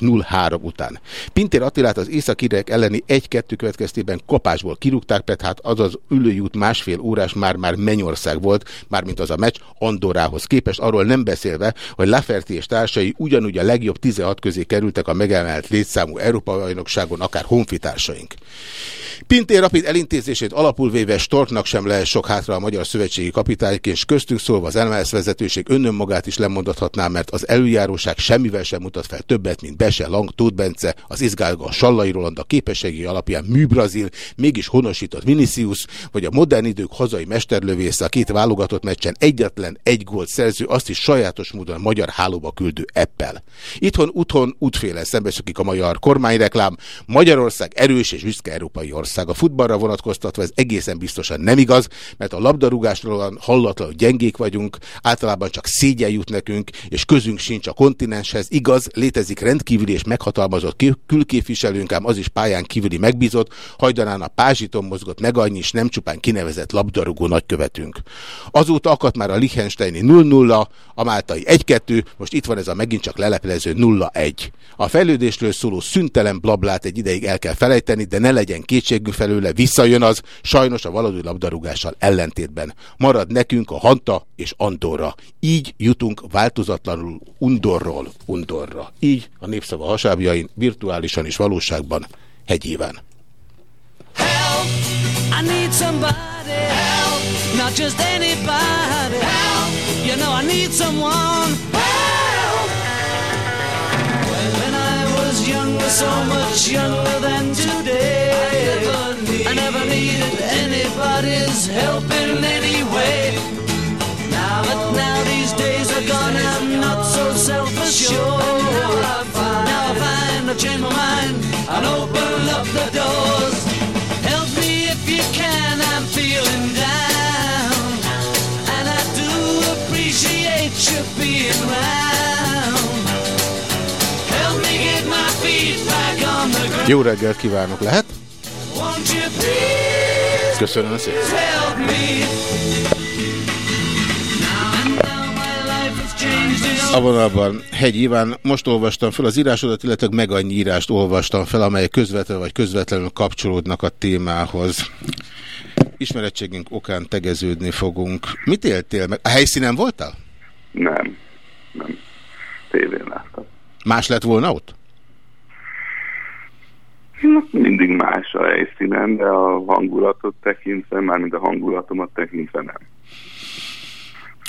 elszenvezett 0-3 után. Pintér Attilát az északirek elleni 1-2 következtében kapásból kirúgták, tehát az az ülőjút másfél órás már-már Mennyország volt, mármint az a meccs Andorrához képest, arról nem beszélve, hogy Laferti és társai ugyanúgy a legjobb 16 közé kerültek a megemelt létszámú Európa-bajnokságon, akár honfitársaink. Pintér Rapid elintézését alapul véve Storknak sem lehet sok hátra a Magyar Szövetségi kapitányként, és köztünk szólva az LMS vezetőség önnön magát is lemondathatná, mert az előjáróság semmivel sem mutat fel többet, mint Bese, Lang, Tóth Bence, az izgálga Sallai Roland a képességi alapján Mű Brazil, mégis honosított Vinicius, vagy a modern idők hazai mesterlövésze a két válogatott meccsen egyetlen egy gólt szerző, azt is sajátos módon a magyar hálóba küldő Eppel. Itthon, uthon, útféle szembesökik a magyar kormányreklám, Magyarország erős és büszke európai ország. A futballra vonatkoztatva ez egészen biztosan nem igaz, mert a labdarúgásról hallatlan, gyengék vagyunk, általában csak szégyen jut nekünk, és közünk sincs a kontinenshez. Igaz, létezik rendkívüli és meghatalmazott külképviselőnk, ám az is pályán kívüli megbízott, hajdanán a pázsiton mozgott meg annyi, és nem csupán kinevezett labdarúgó nagykövetünk. Azóta akadt már a Liechtensteini 0-0, a Máltai 1-2, most itt van ez a megint csak leleplező 0-1. A fejlődésről szóló szüntelen blablát egy ideig el kell felejteni, de ne legyen kétségünk felőle, visszajön az, sajnos a valódi labdarúgással ellentétben. Marad nekünk a Hanta és Andorra. Így jutunk változatlanul Undorról Undorra. Így a népszava hasábjain, virtuálisan és valóságban hegyéven. Help! So much younger than today, I never, I never needed anybody's help in any way. But now these days are gone, I'm not so self-assured. Find my mind and open up the doors. Help me if you can, I'm feeling down, and I do appreciate you being round. Help me get my feet back on the ground. Jó reggelt kívánok, lehet? Köszönöm szépen. A vonalban Hegy Iván, most olvastam fel az írásodat, illetve meg annyi írást olvastam fel, amelyek közvetlenül vagy közvetlenül kapcsolódnak a témához. Ismerettségünk okán tegeződni fogunk. Mit éltél meg? A helyszínen voltál? Nem, nem. Tévén láttam. Más lett volna ott? Mindig más a helyszínen, de a hangulatot tekintve, mármint a hangulatomat tekintve nem.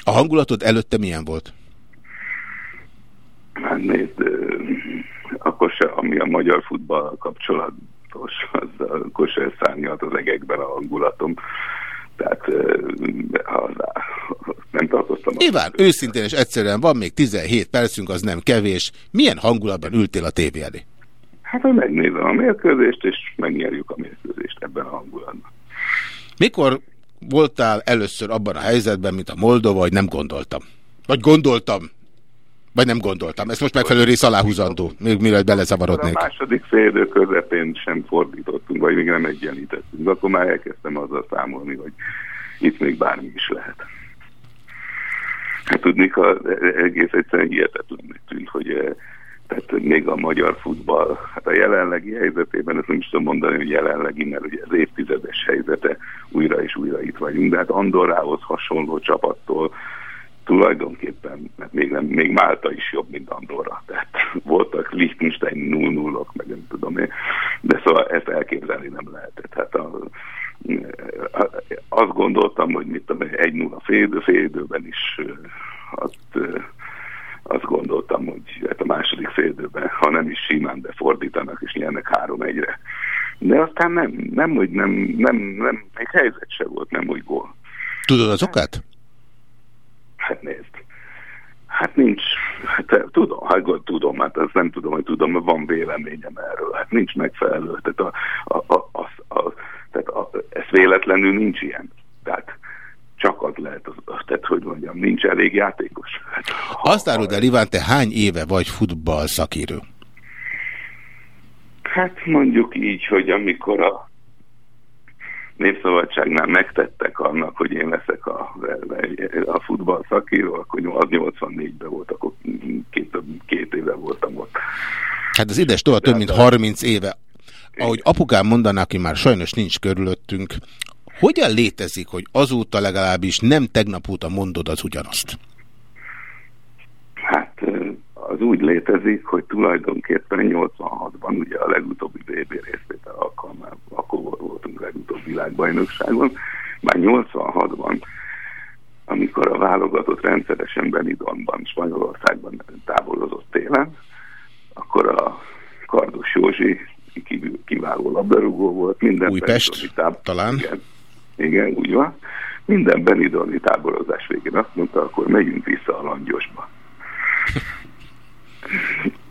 A hangulatod előtte milyen volt? Hát nézd, akkor se, ami a magyar futball kapcsolatos, az, akkor se szárnyalt az egekben a hangulatom. Tehát ha, nem tartoztam. Nyilván, őszintén és egyszerűen van még 17 percünk, az nem kevés. Milyen hangulatban ültél a tévé elé? Hát, hogy megnézem a mérkőzést, és megnyerjük a mérkőzést ebben a hangulatban. Mikor voltál először abban a helyzetben, mint a Moldova, hogy nem gondoltam? Vagy gondoltam? Vagy nem gondoltam? Ez most megfelelő rész aláhúzandó, még mire belezavarodnék. A második félidő közepén sem fordítottunk, vagy még nem egyenítettünk. Akkor már elkezdtem azzal számolni, hogy itt még bármi is lehet. Hát tudnék, egész egyszerűen hihetetlennek tűnt, hogy tehát még a magyar futball, hát a jelenlegi helyzetében, ezt nem is tudom mondani, hogy jelenlegi, mert ugye az évtizedes helyzete újra és újra itt vagyunk, de hát Andorrához hasonló csapattól tulajdonképpen, még, nem, még Málta is jobb, mint Andorra. Tehát voltak Liechtenstein 0 0 meg nem tudom én, de szóval ezt elképzelni nem lehetett. Hát a, azt gondoltam, hogy mit tudom, egy 0 fél, fél időben is azt, azt gondoltam, hogy hát a második fél időben, ha nem is simán, de fordítanak és nyernek három egyre. De aztán nem, nem, hogy nem, nem, nem, még helyzet se volt, nem úgy gól. Tudod az okát? Hát nézd. Hát nincs, hát tudom, hát tudom, hát azt nem tudom, hogy tudom, mert van véleményem erről. Hát nincs megfelelő. Tehát, a, a, a, a, a, tehát a, ez véletlenül nincs ilyen. Tehát csak az lehet, az, tehát hogy mondjam, nincs elég játékos. Hát, Azt áruld el, Iván, te hány éve vagy futball szakírő? Hát mondjuk így, hogy amikor a Népszabadságnál megtettek annak, hogy én leszek a, a futball szakíró, akkor az 84-ben volt, akkor két, két éve voltam ott. Hát az édes tovább több mint 30 éve. Ahogy apukám mondaná, aki már sajnos nincs körülöttünk, hogyan létezik, hogy azóta legalábbis nem tegnap óta mondod az ugyanazt? Az úgy létezik, hogy tulajdonképpen 86-ban ugye a legutóbbi BB részvétel alkalmával, akkor voltunk legutóbb világbajnokságon, már 86-ban, amikor a válogatott rendszeresen Benidonban, Spanyolországban távolozott télen, akkor a Kardos Józsi kiváló labdarúgó volt. Minden Újpest, talán? Igen, igen, úgy van. Minden Benidoni táborozás végén azt mondta, akkor megyünk vissza a langyosba.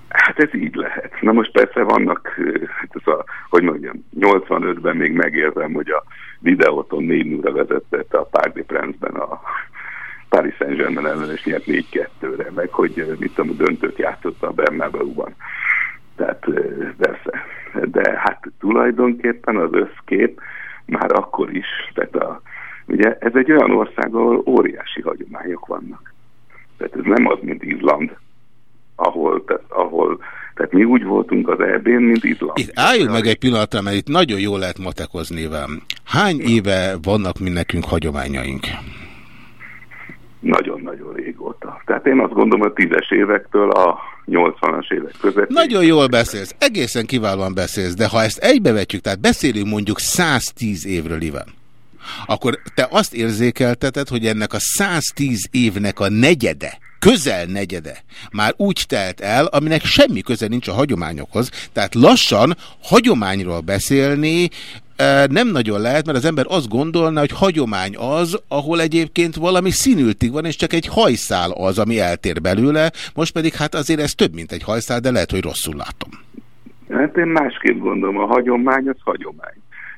Hát ez így lehet. Na most persze vannak, hát ez a, hogy mondjam, 85-ben még megérzem, hogy a videóton 4 0 vezette a Parc de Prince-ben a Paris Saint-Germain ellen, és nyert 4-2-re, meg hogy mit tudom, döntőt játszotta a Bernabeu-ban. Tehát persze. De hát tulajdonképpen az összkép már akkor is, tehát a, ugye ez egy olyan ország, ahol óriási hagyományok vannak. Tehát ez nem az, mint Izland, ahol, tehát, ahol tehát mi úgy voltunk az eb mint Izland. Itt álljunk meg egy pillanatra, mert itt nagyon jól lehet matekozni velem. Hány éve vannak mi nekünk hagyományaink? Nagyon-nagyon régóta. Tehát én azt gondolom, hogy a tízes évektől a 80-as évek között. Nagyon jól beszélsz, egészen kiválóan beszélsz, de ha ezt egybevetjük, tehát beszélünk mondjuk 110 évről, Iván, akkor te azt érzékelteted, hogy ennek a 110 évnek a negyede, közel negyede már úgy telt el, aminek semmi köze nincs a hagyományokhoz. Tehát lassan hagyományról beszélni nem nagyon lehet, mert az ember azt gondolna, hogy hagyomány az, ahol egyébként valami színültig van, és csak egy hajszál az, ami eltér belőle, most pedig hát azért ez több, mint egy hajszál, de lehet, hogy rosszul látom. Hát én másképp gondolom, a hagyomány az hagyomány.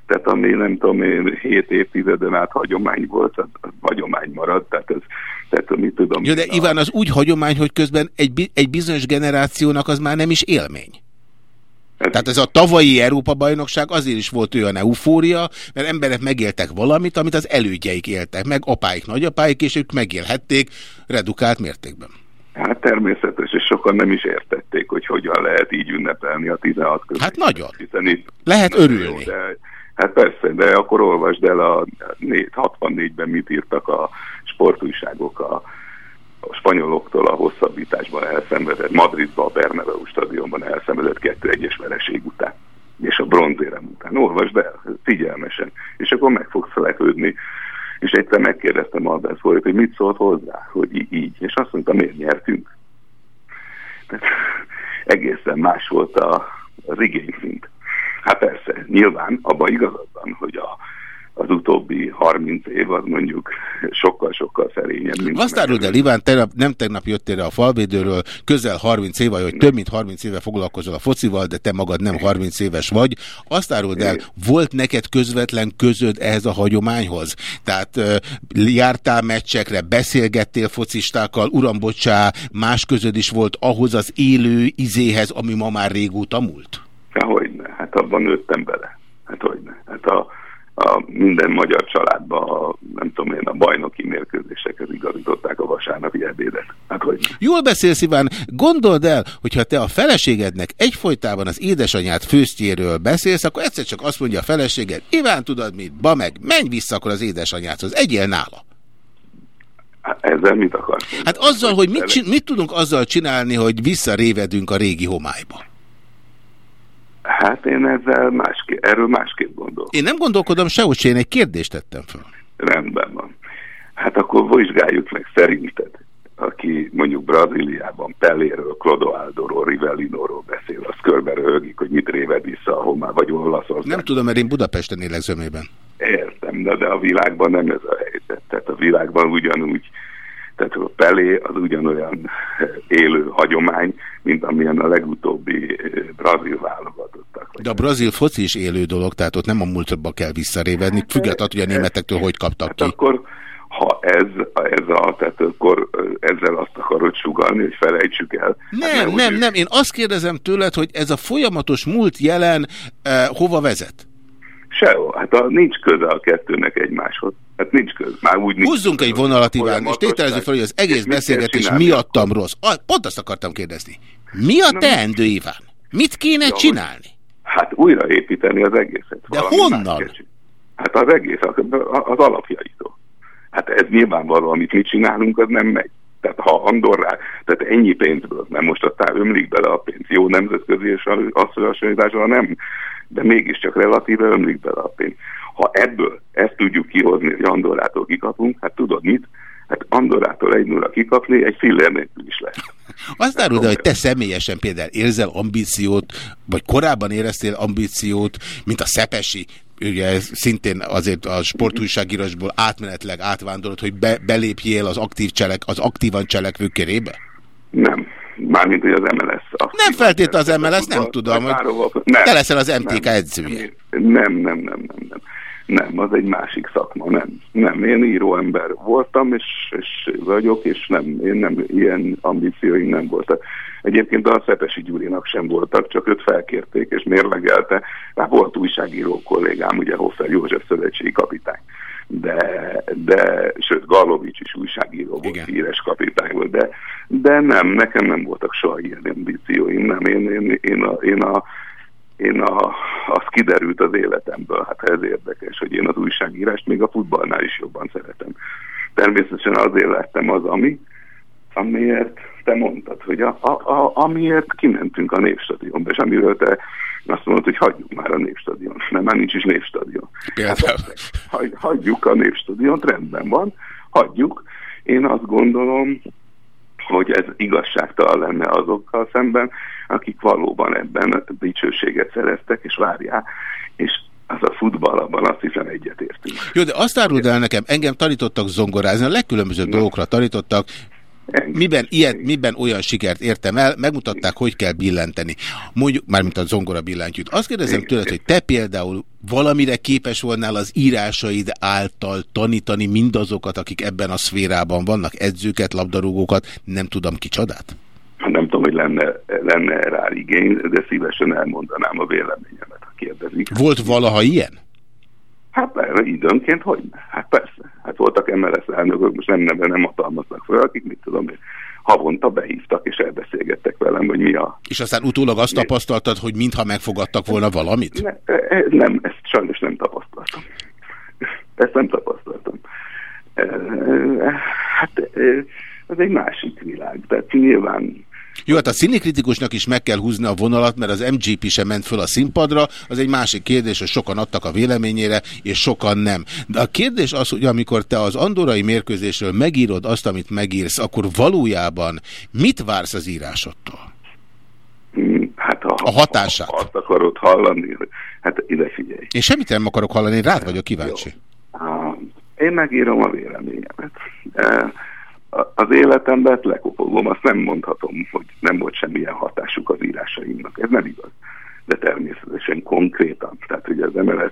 Tehát ami nem tudom én, hét évtizeden át hagyomány volt, az, az hagyomány maradt, tehát ez, tehát mit tudom... Jó, de Iván, az úgy hagyomány, hogy közben egy, egy bizonyos generációnak az már nem is élmény. Tehát ez a tavalyi Európa-bajnokság azért is volt olyan eufória, mert emberek megéltek valamit, amit az elődjeik éltek meg, apáik, nagyapáik, és ők megélhették redukált mértékben. Hát természetes, és sokan nem is értették, hogy hogyan lehet így ünnepelni a 16 között. Hát nagyon. Hiszen itt lehet örülni. Jó, de, hát persze, de akkor olvasd el a 64-ben mit írtak a sportújságok a a spanyoloktól a hosszabbításban elszenvedett, Madridban a Bernabeu stadionban elszenvedett 2-1-es vereség után, és a bronzérem után. Olvasd el, figyelmesen, és akkor meg fogsz lepődni. És egyszer megkérdeztem Albert Folyt, hogy mit szólt hozzá, hogy így, és azt mondta, miért nyertünk. Tehát egészen más volt a, az igényszint. Hát persze, nyilván abban igazad van, hogy a az utóbbi 30 év az mondjuk sokkal-sokkal szerényebb. Mint Azt áruld el, Iván, tegnap, nem tegnap jöttél a falvédőről, közel 30 éve, hogy több mint 30 éve foglalkozol a focival, de te magad nem 30 éves vagy. Azt áruld el, volt neked közvetlen közöd ehhez a hagyományhoz? Tehát jártál meccsekre, beszélgettél focistákkal, uram, bocsá, más közöd is volt ahhoz az élő izéhez, ami ma már régóta múlt? Hogyne, hát abban nőttem bele. Hát hogyne. Hát a a minden magyar családban, a, nem tudom én, a bajnoki mérkőzésekhez igazították a vasárnapi ebédet. Hát, hogy... Jól beszélsz, Iván. Gondold el, hogyha te a feleségednek egyfolytában az édesanyát főztjéről beszélsz, akkor egyszer csak azt mondja a feleséged, Iván, tudod mit, ba meg, menj vissza akkor az édesanyádhoz, egyél nála. Hát ezzel mit akarsz? Hát azzal, hogy mit, mit tudunk azzal csinálni, hogy visszarévedünk a régi homályba? Hát én ezzel másképp, erről másképp gondolok. Én nem gondolkodom sehogy, én egy kérdést tettem fel. Rendben van. Hát akkor vizsgáljuk meg szerinted, aki mondjuk Brazíliában Pelléről, Clodoaldóról, Rivellinóról beszél, az körbe röhögik, hogy mit réved vissza a homá, vagy Olaszország. Nem tudom, mert én Budapesten élek zömében. Értem, de, de a világban nem ez a helyzet. Tehát a világban ugyanúgy tehát a Pelé az ugyanolyan élő hagyomány, mint amilyen a legutóbbi eh, brazil válogatottak. De a brazil foci is élő dolog, tehát ott nem a múltba kell visszarévedni, hát, függetlenül, hogy a németektől hogy kaptak hát ki. Akkor ha ez, ez a, tehát akkor eh, ezzel azt akarod sugalni, hogy felejtsük el. Nem, hát nem, nem, én azt kérdezem tőled, hogy ez a folyamatos múlt jelen eh, hova vezet? Sehol. Hát a, nincs köze a kettőnek egymáshoz. Hát nincs köz. Már úgy nincs Húzzunk egy vonalat, Iván, és tételezzük fel, hogy az egész beszélgetés miattam rossz. Ah, pont azt akartam kérdezni. Mi a teendő, Iván? Mit kéne ja, csinálni? Hát újraépíteni az egészet. De honnan? Hát az egész, az, az alapjaitól. Hát ez nyilvánvaló, amit mi csinálunk, az nem megy. Tehát ha Andorrá, tehát ennyi pénzből, mert most aztán ömlik bele a pénz, jó nemzetközi és összehasonlításra nem, de mégiscsak relatíve ömlik bele a pénz. Ha ebből ezt tudjuk kihozni, hogy Andorrától kikapunk, hát tudod mit? Hát Andorrától egy nulla kikapni egy fillér nélkül is lehet. Azt árul, hogy te személyesen például érzel ambíciót, vagy korábban éreztél ambíciót, mint a Szepesi, ugye szintén azért a sportújságírásból átmenetleg átvándorolt, hogy be, belépjél az aktív cselek, az aktívan cselekvő körébe? Nem. Mármint, hogy az MLS. Nem feltétlenül az MLS, nem tudom. Hogy te leszel az MTK edzője. Nem, nem, nem, nem, nem. Nem, az egy másik szakma, nem. Nem, én író ember voltam, és, és vagyok, és nem, én nem, ilyen ambícióim nem voltak. Egyébként a Szepesi Gyurinak sem voltak, csak őt felkérték, és mérlegelte. Hát volt újságíró kollégám, ugye Hoffer József szövetségi kapitány de, de sőt, Galovics is újságíró volt, Igen. híres kapitány volt, de, de nem, nekem nem voltak soha ilyen ambícióim, nem, én, én, én, a, én a én a, az kiderült az életemből, hát ez érdekes, hogy én az újságírást még a futballnál is jobban szeretem. Természetesen azért lettem az, ami, amiért te mondtad, hogy a, a, a, amiért kimentünk a Népstadionba, és amiről te azt mondod, hogy hagyjuk már a Népstadion. Nem, már nincs is Népstadion. Hát, hagy, hagyjuk a Népstadiont, rendben van, hagyjuk. Én azt gondolom, hogy ez igazságtalan lenne azokkal szemben, akik valóban ebben dicsőséget szereztek, és várják, és az a futballban azt hiszem egyetértünk. Jó, de azt áruld el nekem, engem tanítottak zongorázni, a legkülönbözőbb Na. dolgokra tanítottak, Miben, ilyet, miben olyan sikert értem el, megmutatták, hogy kell billenteni. Mondjuk, mármint a zongora billentyűt. Azt kérdezem tőled, hogy te például valamire képes volnál az írásaid által tanítani mindazokat, akik ebben a szférában vannak, edzőket, labdarúgókat, nem tudom kicsodát? Nem tudom, hogy lenne, lenne rá igény, de szívesen elmondanám a véleményemet, ha kérdezik. Volt valaha ilyen? Hát időnként, hogy Hát persze. Hát voltak MLS elnökök, most nem neve nem hatalmaznak fel, akik mit tudom én, havonta behívtak és elbeszélgettek velem, hogy mi a... És aztán utólag azt tapasztaltad, hogy mintha megfogadtak volna valamit? Ne, e, e, nem, ezt sajnos nem tapasztaltam. Ezt nem tapasztaltam. E, hát ez egy másik világ. Tehát nyilván jó, hát a színikritikusnak is meg kell húzni a vonalat, mert az MGP sem ment föl a színpadra, az egy másik kérdés, hogy sokan adtak a véleményére, és sokan nem. De a kérdés az, hogy amikor te az andorai mérkőzésről megírod azt, amit megírsz, akkor valójában mit vársz az írásodtól? Hmm, hát a, a hatását. Ha azt akarod hallani, hát ide figyelj. Én semmit nem akarok hallani, rád vagyok kíváncsi. Jó. Én megírom a véleményemet az életemben lekopogom, azt nem mondhatom, hogy nem volt semmilyen hatásuk az írásaimnak. Ez nem igaz. De természetesen konkrétan. Tehát, hogy az MLS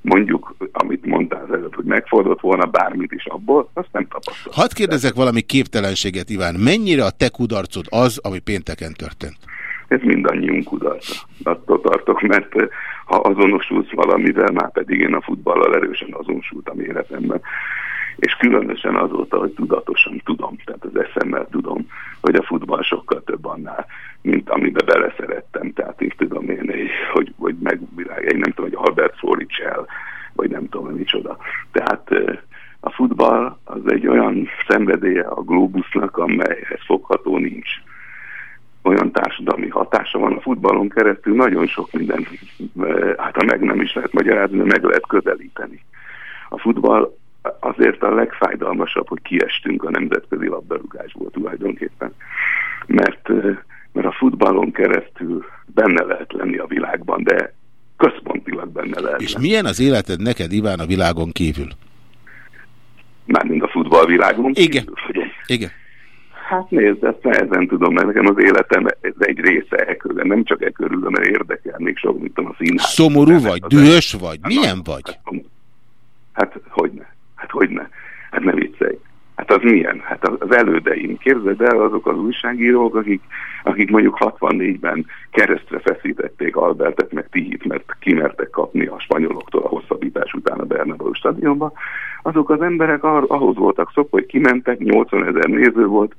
mondjuk, amit mondtál az előtt, hogy megfordult volna bármit is abból, azt nem tapasztal. Hadd kérdezek valami képtelenséget, Iván. Mennyire a te kudarcod az, ami pénteken történt? Ez mindannyiunk kudarca. Attól tartok, mert ha azonosulsz valamivel, már pedig én a futballal erősen azonosultam életemben. És különösen azóta, hogy tudatosan tudom, tehát az eszemmel tudom, hogy a futball sokkal több annál, mint amiben beleszerettem. Tehát én tudom én, hogy, hogy megvilág, én nem tudom, hogy Albert Floricsel, vagy nem tudom, micsoda. Tehát a futball az egy olyan szenvedélye a globusnak, amelyhez fogható nincs. Olyan társadalmi hatása van a futballon keresztül, nagyon sok minden, hát ha meg nem is lehet magyarázni, meg lehet közelíteni. A futball azért a legfájdalmasabb, hogy kiestünk a nemzetközi labdarúgásból tulajdonképpen. Mert, mert a futballon keresztül benne lehet lenni a világban, de központilag benne lehet. És lenni. milyen az életed neked, Iván, a világon kívül? Mármint a futballvilágon Igen. kívül. Igen. Hát nézd, ezt nehezen tudom, mert nekem az életem ez egy része e körül, nem csak e körül, mert érdekel még sok, mint a színház. Szomorú vagy, dühös vagy, milyen vagy? Hát, hát hogyne. Hát hogy ne? Hát ne viccelj. Hát az milyen? Hát az elődeim. Képzeld el azok az újságírók, akik, akik mondjuk 64-ben keresztre feszítették Albertet, meg Tihit, mert kimertek kapni a spanyoloktól a hosszabbítás után a Bernabeu stadionba. Azok az emberek ahhoz voltak szok, hogy kimentek, 80 ezer néző volt,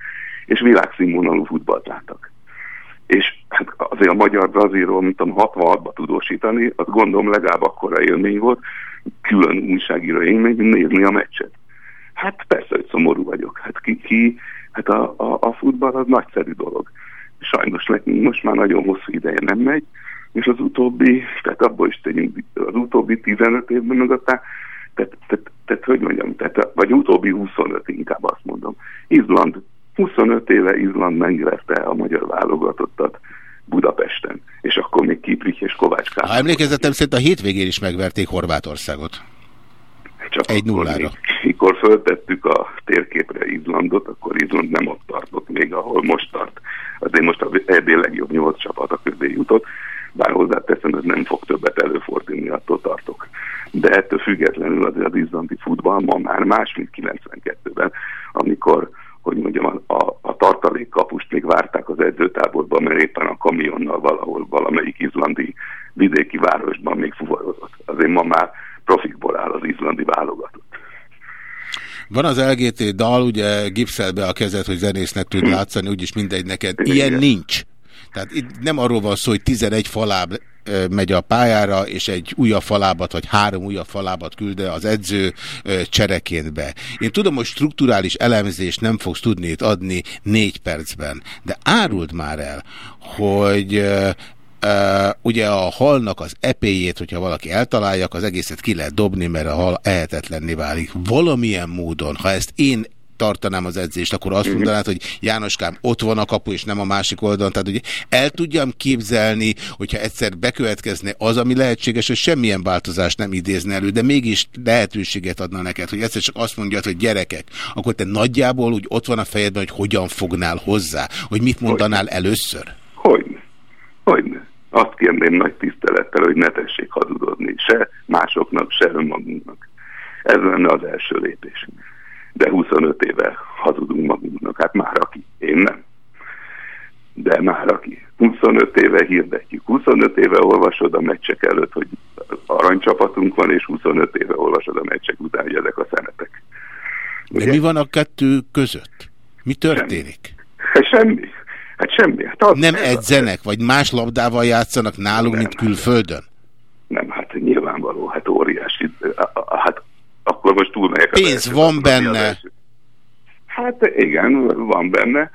és világszínvonalú futballt láttak. És hát azért a magyar brazilról, mint tudom, 66-ba tudósítani, azt gondolom legalább akkora élmény volt, külön újságíró élmény, nézni a meccset. Hát persze, hogy szomorú vagyok. Hát ki, ki hát a, a, a futball az nagyszerű dolog. Sajnos nekünk most már nagyon hosszú ideje nem megy, és az utóbbi, tehát abból is tegyünk, az utóbbi 15 évben meg aztán, tehát, tehát, tehát hogy mondjam, tehát, vagy utóbbi 25 inkább azt mondom. Izland, 25 éve Izland meglepte a magyar válogatottat Budapesten, és akkor még Kiprich és Kovács Kárpát. Ha emlékezetem szerint a hétvégén is megverték Horvátországot. Csak egy nullára. Mikor föltettük a térképre Izlandot, akkor Izland nem ott tartott még, ahol most tart. Azért most a EB legjobb nyolc csapat a közé jutott, bár hozzáteszem, ez nem fog többet előfordulni, attól tartok. De ettől függetlenül azért az izlandi futball ma már más, mint 92-ben, amikor hogy mondjam, a, a, a tartalékkapust még várták az edzőtáborban, mert éppen a kamionnal valahol valamelyik izlandi vidéki városban még fuvarozott. Azért ma már profikból áll az izlandi válogatott. Van az LGT dal, ugye gipszel be a kezed, hogy zenésznek tud látszani, úgyis mindegy neked. Ilyen Igen. nincs. Tehát itt nem arról van szó, hogy 11 faláb megy a pályára, és egy újabb falábat, vagy három újabb falábat külde az edző csereként be. Én tudom, hogy strukturális elemzést nem fogsz tudni itt adni négy percben, de áruld már el, hogy Uh, ugye a halnak az epéjét, hogyha valaki eltalálja, az egészet ki lehet dobni, mert a hal ehetetlenné válik. Valamilyen módon, ha ezt én tartanám az edzést, akkor azt mhm. mondanád, hogy Jánoskám, ott van a kapu, és nem a másik oldalon. Tehát, hogy el tudjam képzelni, hogyha egyszer bekövetkezne az, ami lehetséges, hogy semmilyen változást nem idézne elő, de mégis lehetőséget adna neked, hogy egyszer csak azt mondjad, hogy gyerekek, akkor te nagyjából úgy ott van a fejedben, hogy hogyan fognál hozzá, hogy mit mondanál hogy? először? Hogy? Hogy? Azt kérném nagy tisztelettel, hogy ne tessék hazudodni se másoknak, se önmagunknak. Ez lenne az első lépés de 25 éve hazudunk magunknak, hát már aki, én nem. De már aki. 25 éve hirdetjük, 25 éve olvasod a meccsek előtt, hogy aranycsapatunk van, és 25 éve olvasod a meccsek után, hogy ezek a szemetek. De mi van a kettő között? Mi történik? Semmi. Hát semmi. Hát semmi. Hát az, nem edzenek, vagy más labdával játszanak nálunk, nem, mint külföldön? Nem, hát nyilvánvaló, hát óriási. Hát akkor most túlmegyek. Pénz van benne. Hát igen, van benne.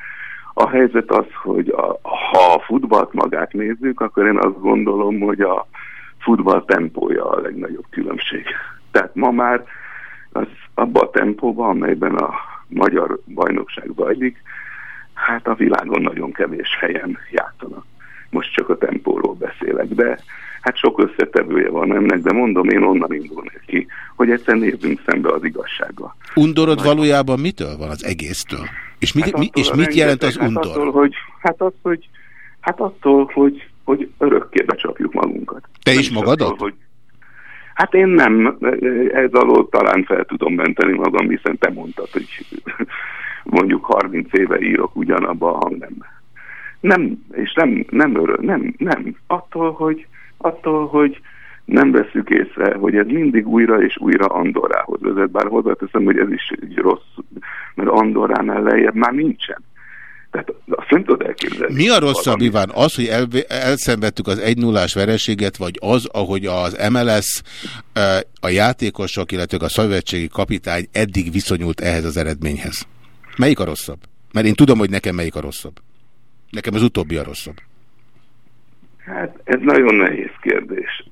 A helyzet az, hogy a, ha a futballt magát nézzük, akkor én azt gondolom, hogy a futball tempója a legnagyobb különbség. Tehát ma már az abban a tempóban, amelyben a magyar bajnokság zajlik, hát a világon nagyon kevés helyen játszanak. Most csak a tempóról beszélek, de hát sok összetevője van ennek, de mondom, én onnan indulnék ki, hogy egyszer nézzünk szembe az igazsággal. Undorod Majd... valójában mitől van az egésztől? És mit, hát mi, és mit jelent az undor? Hát attól, hogy, hát az, hogy, hát attól, hogy, hogy örökké becsapjuk magunkat. Te is magadat? Attól, hogy, hát én nem, ez alól talán fel tudom menteni magam, hiszen te mondtad, hogy mondjuk 30 éve írok ugyanabba a hangnembe. Nem, és nem, nem öröm, nem, nem. Attól, hogy, attól, hogy, nem veszük észre, hogy ez mindig újra és újra Andorrához vezet, bár hozzáteszem, hogy ez is egy rossz, mert Andorránál lejjebb már nincsen. Tehát azt nem tudod elképzelni. Mi a rosszabb, Iván? Az, hogy el, elszenvedtük az 1 0 vereséget, vagy az, ahogy az MLS, a játékosok, illetve a szövetségi kapitány eddig viszonyult ehhez az eredményhez? Melyik a rosszabb? Mert én tudom, hogy nekem melyik a rosszabb. Nekem az utóbbi a rosszabb. Hát ez nagyon nehéz kérdés.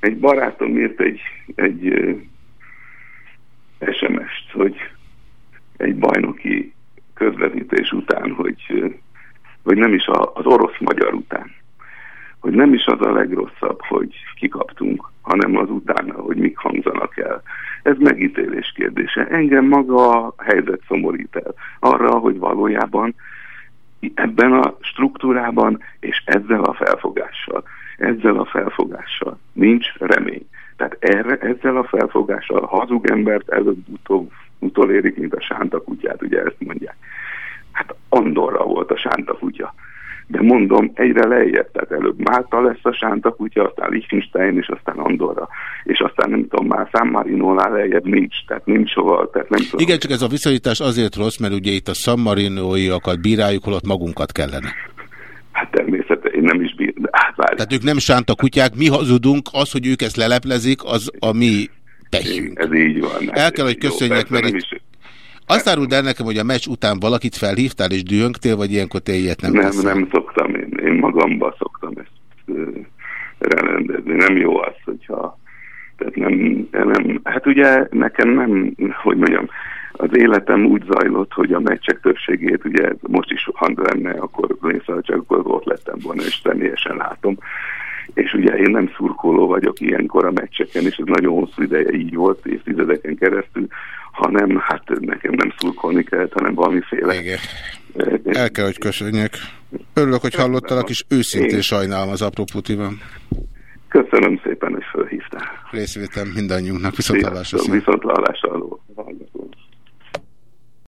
Egy barátom írt egy, egy SMS-t, hogy egy bajnoki közvetítés után, hogy, vagy nem is az orosz-magyar után, hogy nem is az a legrosszabb, hogy kikaptunk, hanem az utána, hogy el. Ez megítélés kérdése. Engem maga a helyzet szomorít el arra, hogy valójában ebben a struktúrában és ezzel a felfogással, ezzel a felfogással nincs remény. Tehát erre, ezzel a felfogással hazug embert előbb-utóbb utolérik, mint a sánta kutyát, ugye ezt mondják. Hát Andorra volt a sánta kutya. De mondom, egyre lejjebb, tehát előbb Málta lesz a sánta kutya, aztán Liechtenstein, és aztán Andorra. És aztán nem tudom, már San Marinónál lejjebb nincs, tehát nincs hova, tehát nem tudom. Igen, csak ez a viszonyítás azért rossz, mert ugye itt a San Marinóiakat bíráljuk, holott magunkat kellene. Hát természetesen, én nem is bír, de hát várj. Tehát ők nem sánta kutyák, mi hazudunk, az, hogy ők ezt leleplezik, az a mi pehjünk. Ez így van. El kell, hogy köszönjek, mert itt... Is... Azt áruld el nekem, hogy a meccs után valakit felhívtál és dühöngtél, vagy ilyenkor te ilyet nem Nem, nem szoktam, én, én magamba szoktam ezt uh, rendezni. Nem jó az, hogyha tehát nem, nem, hát ugye nekem nem, hogy mondjam, az életem úgy zajlott, hogy a meccsek többségét, ugye most is, ha lenne, akkor akkor ott lettem volna, és személyesen látom. És ugye én nem szurkoló vagyok ilyenkor a meccseken, és ez nagyon hosszú ideje így volt, évtizedeken keresztül, hanem hát nekem nem szurkolni kellett, hanem valamiféle... Igen. El kell, hogy köszönjek. Örülök, hogy hallottalak, és őszintén én... sajnálom az Iván. Köszönöm szépen, hogy felhívtál. Részvétem mindannyiunknak, viszontlátásra. Viszontlátásra.